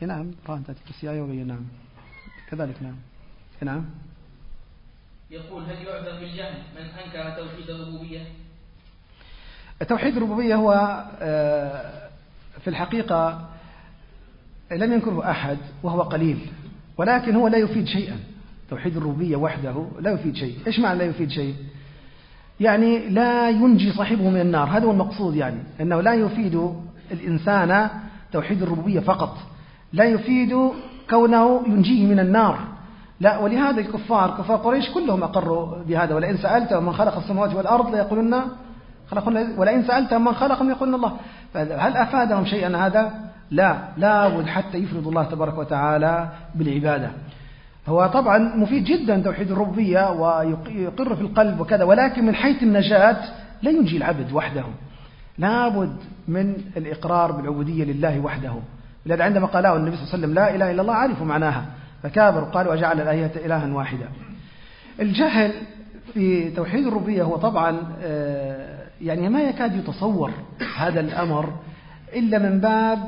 نعم تأتي وبين نعم. كذلك نعم. نعم. يقول هل يعذر بالجهل من أنكر توحيد الربوبية؟ توحيد الربوبية هو آه، في الحقيقة لم ينكره أحد وهو قليل ولكن هو لا يفيد شيئا. توحيد الربوبية وحده لا يفيد شيء. إيش معنى لا يفيد شيء؟ يعني لا ينجي صاحبه من النار. هذا هو المقصود يعني أنه لا يفيد الإنسان توحيد الربوبية فقط. لا يفيد كونه ينجيه من النار. لا ولهذا الكفار كفار قريش كلهم أقروا بهذا. ولئن سألتهم من خلق السماوات والأرض ليقولن ولئن سألتهم من خلقهم يقولون الله. هل أفادهم شيئا هذا؟ لا لا بد حتى يفرض الله تبارك وتعالى بالعبادة. هو طبعا مفيد جدا توحيد الربوبية ويقر في القلب وكذا ولكن من حيث النجاة لا ينجي العبد وحده. لابد من الإقرار بالعبودية لله وحده. لذا عندما قاله النبي صلى الله عليه وسلم لا إله إلا الله عرفوا معناها. فكابروا قالوا وجعل الآية إلها واحدا. الجهل في توحيد الربوبية هو طبعا آه، يعني ما يكاد يتصور هذا الأمر إلا من باب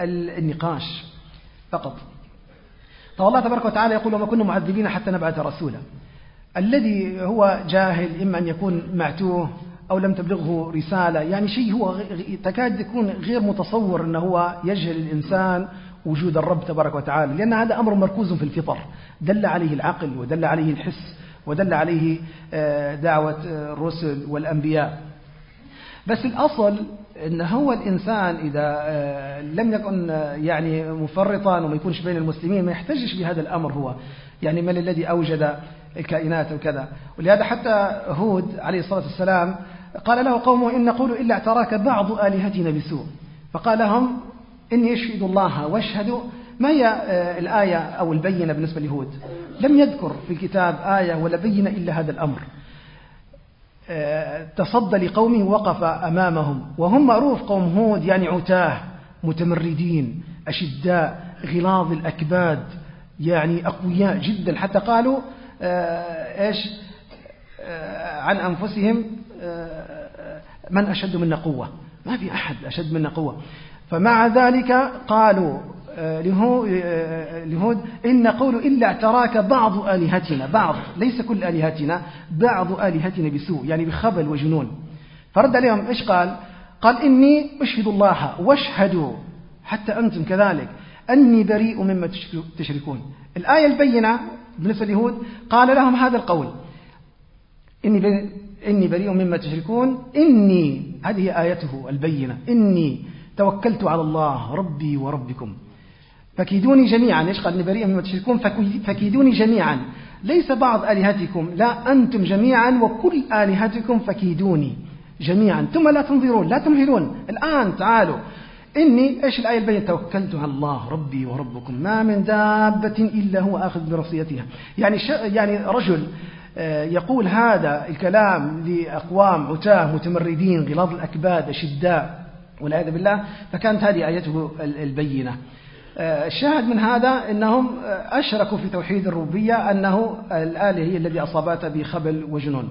النقاش فقط. فالله تبارك وتعالى يقول وما كنا معذبين حتى نبعث رسولا. الذي هو جاهل إما أن يكون معتوه أو لم تبلغه رسالة يعني شيء هو تكاد يكون غير متصور أنه هو يجهل الإنسان وجود الرب تبارك وتعالى لأن هذا أمر مركوز في الفطر. دل عليه العقل ودل عليه الحس ودل عليه آه، دعوة آه، الرسل والأنبياء. بس الأصل أن هو الإنسان إذا آه، لم يكن يعني مفرطا وما يكونش بين المسلمين ما يحتجش بهذا الأمر هو. يعني من الذي أوجد الكائنات وكذا. ولهذا حتى هود عليه الصلاة والسلام قال له قومه إن نقول إلا اعتراك بعض آلهتنا بسوء. فقال لهم إني يشهد الله واشهدوا ما هي آه، الآية أو البينة بالنسبة لهود. لم يذكر في الكتاب آية ولا بينة إلا هذا الأمر. آه، تصدى لقومه وقف أمامهم. وهم معروف قوم هود يعني عتاه متمردين أشداء غلاظ الأكباد يعني أقوياء جدا. حتى قالوا آه، إيش؟ عن أنفسهم من أشد منا قوة؟ ما في أحد أشد منا قوة. فمع ذلك قالوا آه، آه، لهود إن نقول إلا اعتراك بعض آلهتنا بعض ليس كل آلهتنا بعض آلهتنا بسوء يعني بخبل وجنون. فرد عليهم إيش قال؟ قال إني أشهد الله واشهدوا حتى أنتم كذلك أني بريء مما تشركون. الآية البينة بالنسبة لليهود قال لهم هذا القول. إني إني بريء مما تشركون إني هذه آيته البينة إني توكلت على الله ربي وربكم. فكيدوني جميعا. إيش قال بريئا مما تشركون فكيدوني جميعا. ليس بعض آلهتكم لا أنتم جميعا وكل آلهتكم فكيدوني جميعا. ثم لا تنظرون لا تمهلون. الآن تعالوا. إني إيش الآية البينة؟ توكلت على الله ربي وربكم. ما من دابة إلا هو آخذ برصيتها يعني يعني رجل آه، يقول هذا الكلام لأقوام عتاة متمردين غلاظ الأكباد أشداء والعياذ بالله. فكانت هذه آيته البينة. الشاهد من هذا أنهم آه، أشركوا في توحيد الربوبية أنه الآلة هي الذي أصابتها بخبل وجنون.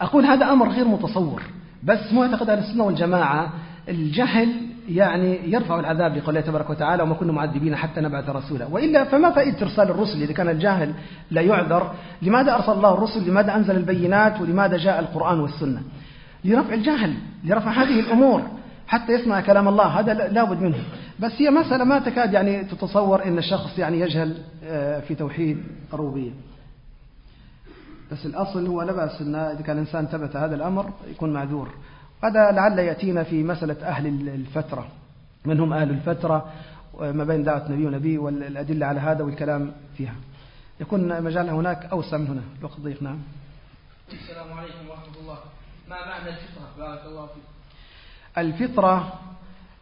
أقول هذا أمر غير متصور بس معتقد أهل السنة والجماعة الجهل يعني يرفع العذاب لقول الله تبارك وتعالى وما كنا معذبين حتى نبعث رسولا. وإلا فما فائدة إرسال الرسل؟ إذا كان الجاهل لا يعذر لماذا أرسل الله الرسل؟ لماذا أنزل البينات؟ ولماذا جاء القرآن والسنة؟ لرفع الجهل لرفع هذه الأمور. حتى يسمع كلام الله هذا لابد منه. بس هي مسألة ما تكاد يعني تتصور أن الشخص يعني يجهل آه، في توحيد الربوبية. بس الأصل هو لا بأس أن إذا كان الإنسان ثبت هذا الأمر يكون معذور. هذا لعل يأتينا في مسألة أهل الفترة. من هم أهل الفترة؟ ما بين دعوة نبي ونبي والأدلة على هذا والكلام فيها. يكون مجال هناك أوسع من هنا. الوقت ضيق نعم. السلام عليكم ورحمة الله. ما معنى الفطرة؟ بارك الله فيك. الفطرة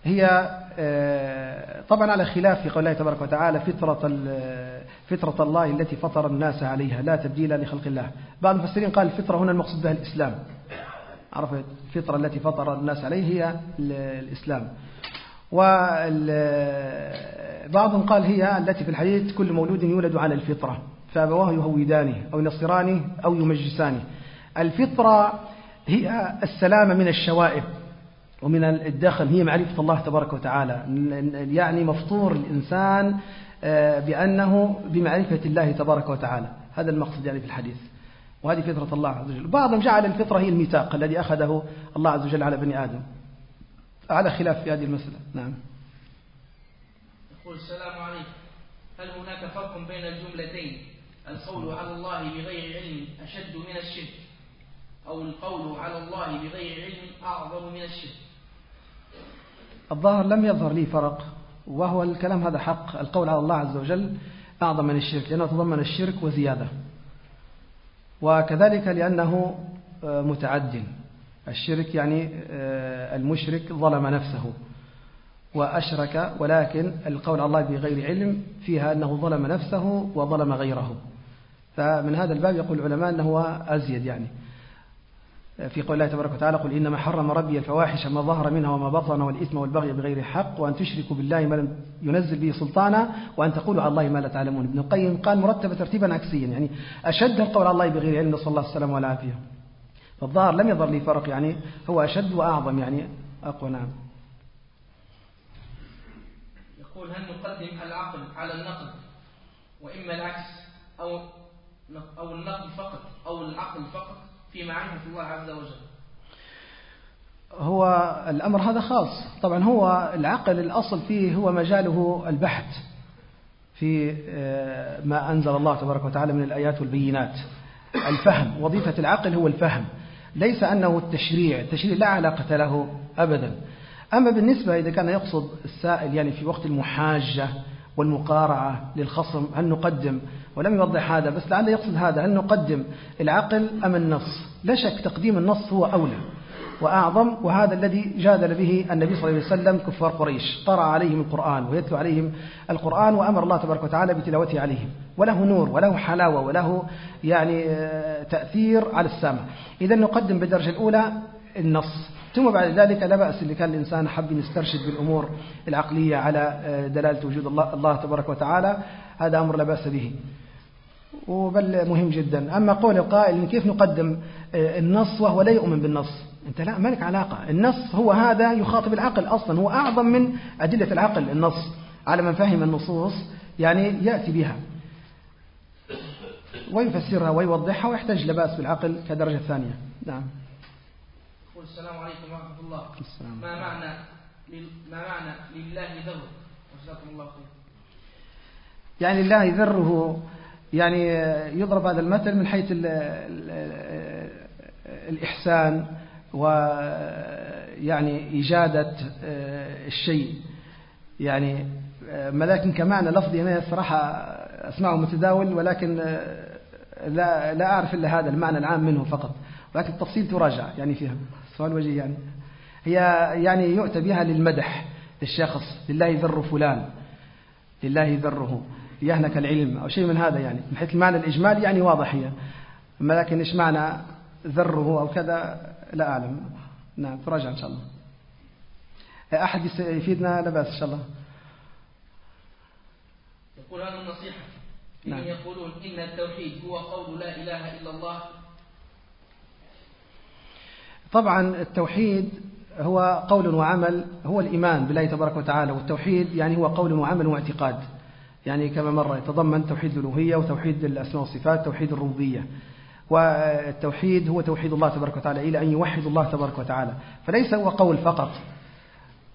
هي آه، طبعا على خلاف في قول الله تبارك وتعالى فطرة فطرة الله التي فطر الناس عليها لا تبديل لخلق الله. بعض المفسرين قال الفطرة هنا المقصود بها الإسلام. عرفت؟ الفطرة التي فطر الناس عليه هي الإسلام. وبعضهم قال هي التي في الحديث كل مولود يولد على الفطرة فأبواه يهودانه أو ينصرانه أو يمجسانه. الفطرة هي السلامة من الشوائب. ومن الداخل هي معرفة الله تبارك وتعالى. يعني مفطور الإنسان آه، بأنه بمعرفة الله تبارك وتعالى. هذا المقصد يعني في الحديث. وهذه فطرة الله عز وجل. بعضهم جعل الفطرة هي الميثاق الذي أخذه الله عز وجل على بني آدم. على خلاف في هذه المسألة. نعم. يقول السلام عليكم. هل هناك فرق بين الجملتين؟ القول على الله بغير علم أشد من الشرك أو القول على الله بغير علم أعظم من الشرك؟ الظاهر لم يظهر لي فرق وهو الكلام هذا حق القول على الله عز وجل أعظم من الشرك لأنه تضمن الشرك وزيادة. وكذلك لأنه آه، متعد. الشرك يعني آه، المشرك ظلم نفسه وأشرك ولكن القول على الله بغير علم فيها أنه ظلم نفسه وظلم غيره. فمن هذا الباب يقول العلماء أنه أزيد يعني. في قول الله تبارك وتعالى قل إنما حرم ربي الفواحش ما ظهر منها وما بطن والإثم والبغي بغير حق وأن تشركوا بالله ما لم ينزل به سلطانا وأن تقولوا على الله ما لا تعلمون. ابن القيم قال مرتبة ترتيبا عكسيا يعني أشد القول على الله بغير علم نسأل الله السلامة والعافية. فالظاهر لم يظهر لي فرق يعني هو أشد وأعظم يعني أقوى نعم. يقول هل نقدم العقل على النقد وإما العكس أو أو النقد فقط أو العقل فقط؟ في معرفة الله عز وجل هو الأمر هذا خاص. طبعا هو العقل الأصل فيه هو مجاله البحث في آه، ما أنزل الله تبارك وتعالى من الآيات والبينات. الفهم وظيفة العقل هو الفهم ليس أنه التشريع. التشريع لا علاقة له أبدا. أما بالنسبة إذا كان يقصد السائل يعني في وقت المحاجة والمقارعة للخصم هل نقدم ولم يوضح هذا بس لعل يقصد هذا هل نقدم العقل أم النص؟ لا شك تقديم النص هو أولى وأعظم وهذا الذي جادل به النبي صلى الله عليه وسلم كفار قريش. قرأ عليهم القرآن ويتلو عليهم القرآن وأمر الله تبارك وتعالى بتلاوته عليهم. وله نور وله حلاوة وله يعني آه، تأثير على السامع إذا نقدم بالدرجة الأولى النص. ثم بعد ذلك لا بأس اللي كان الإنسان حب يسترشد بالأمور العقلية على آه، دلالة وجود الله, الله تبارك وتعالى. هذا أمر لا بأس به. وبل مهم جدا. أما قول القائل كيف نقدم آه، النص وهو لا يؤمن بالنص. أنت لا ما لك علاقة. النص هو هذا يخاطب العقل أصلا. هو أعظم من أدلة العقل النص. على من فهم النصوص يعني يأتي بها. ويفسرها ويوضحها ويحتاج لباس بالعقل كدرجة ثانية. نعم. السلام عليكم ورحمة الله. السلام. ما معنى ما معنى لله ذره؟ جزاكم الله خير. يعني لله ذره يعني يضرب هذا المثل من حيث ال ال الإحسان ويعني إجادة آه، الشيء. يعني آه، لكن كمعنى لفظي أنا الصراحة أسمعه متداول ولكن آه، لا لا أعرف إلا هذا المعنى العام منه فقط. ولكن التفصيل تراجع يعني فيها. سؤال وجيه يعني. هي يعني يؤتى بها للمدح للشخص. لله ذر فلان. لله ذره يهنك العلم أو شيء من هذا يعني من حيث المعنى الإجمالي يعني واضح هي أما لكن إيش معنى ذره أو كذا لا أعلم. نعم تراجع إن شاء الله. أحد يفيدنا؟ لا بأس إن شاء الله. يقول هذا النصيحة. نعم. يقولون إن التوحيد هو قول لا إله إلا الله. طبعا التوحيد هو قول وعمل هو الإيمان بالله تبارك وتعالى والتوحيد يعني هو قول وعمل واعتقاد. يعني كما مر يتضمن توحيد الألوهية وتوحيد الأسماء والصفات توحيد الربوبية. والتوحيد هو توحيد الله تبارك وتعالى إلى أن يوحد الله تبارك وتعالى. فليس هو قول فقط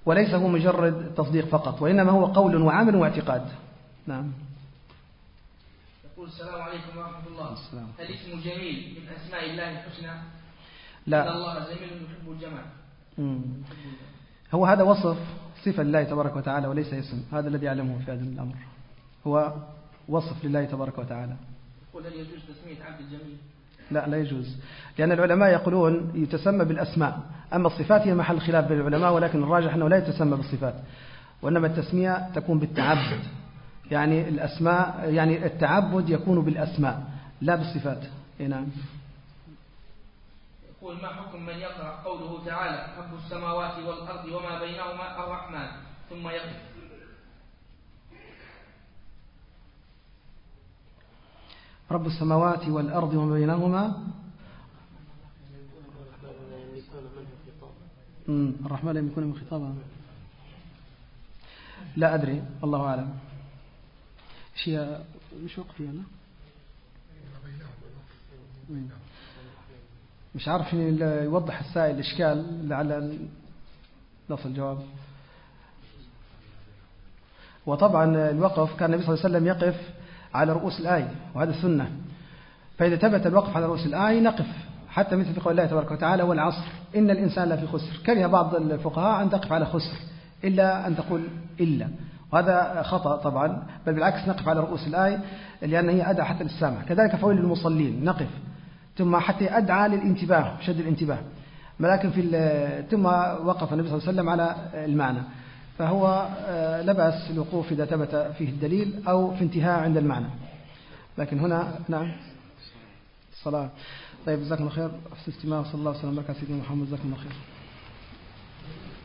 وليس هو مجرد تصديق فقط وإنما هو قول وعمل واعتقاد. نعم. يقول السلام عليكم ورحمة الله. السلام. هل اسم جميل من أسماء الله الحسنى. لا. إن الله جميل يحب الجمال هو هذا وصف صفة لله تبارك وتعالى وليس اسم. هذا الذي يعلمه في هذا الأمر. هو وصف لله تبارك وتعالى. يقول هل يجوز تسمية عبد الجميل؟ لا لا يجوز لأن العلماء يقولون يتسمى بالأسماء أما الصفات هي محل خلاف بين العلماء ولكن الراجح أنه لا يتسمى بالصفات وإنما التسمية تكون بالتعبد يعني الأسماء يعني التعبد يكون بالأسماء لا بالصفات. نعم. يقول ما حكم من يقرأ قوله تعالى رب السماوات والأرض وما بينهما الرحمن ثم يقف رب السماوات والأرض وما بينهما. الرحمن لم يكون من خطابا لا أدري الله أعلم. شيء مش وقفي أنا مش عارف يوضح السائل الإشكال لعل نصل الجواب. وطبعا الوقف كان النبي صلى الله عليه وسلم يقف على رؤوس الآية وهذا السنة. فإذا ثبت الوقف على رؤوس الآية نقف. حتى مثل في قول الله تبارك وتعالى والعصر. إن الإنسان لفي خسر. كره بعض الفقهاء أن تقف على خسر إلا أن تقول إلا. وهذا خطأ طبعا بل بالعكس نقف على رؤوس الآية لأن هي أدعى حتى للسامع كذلك فويل للمصلين. نقف. ثم حتى أدعى للانتباه شد الانتباه. ولكن في ثم وقف النبي صلى الله عليه وسلم على المعنى. فهو آه، لا بأس الوقوف إذا ثبت فيه الدليل أو في انتهاء عند المعنى. لكن هنا نعم. الصلاة. طيب جزاكم الله خير. في استماع صلى الله وسلم على سيدنا محمد. جزاكم الله خير.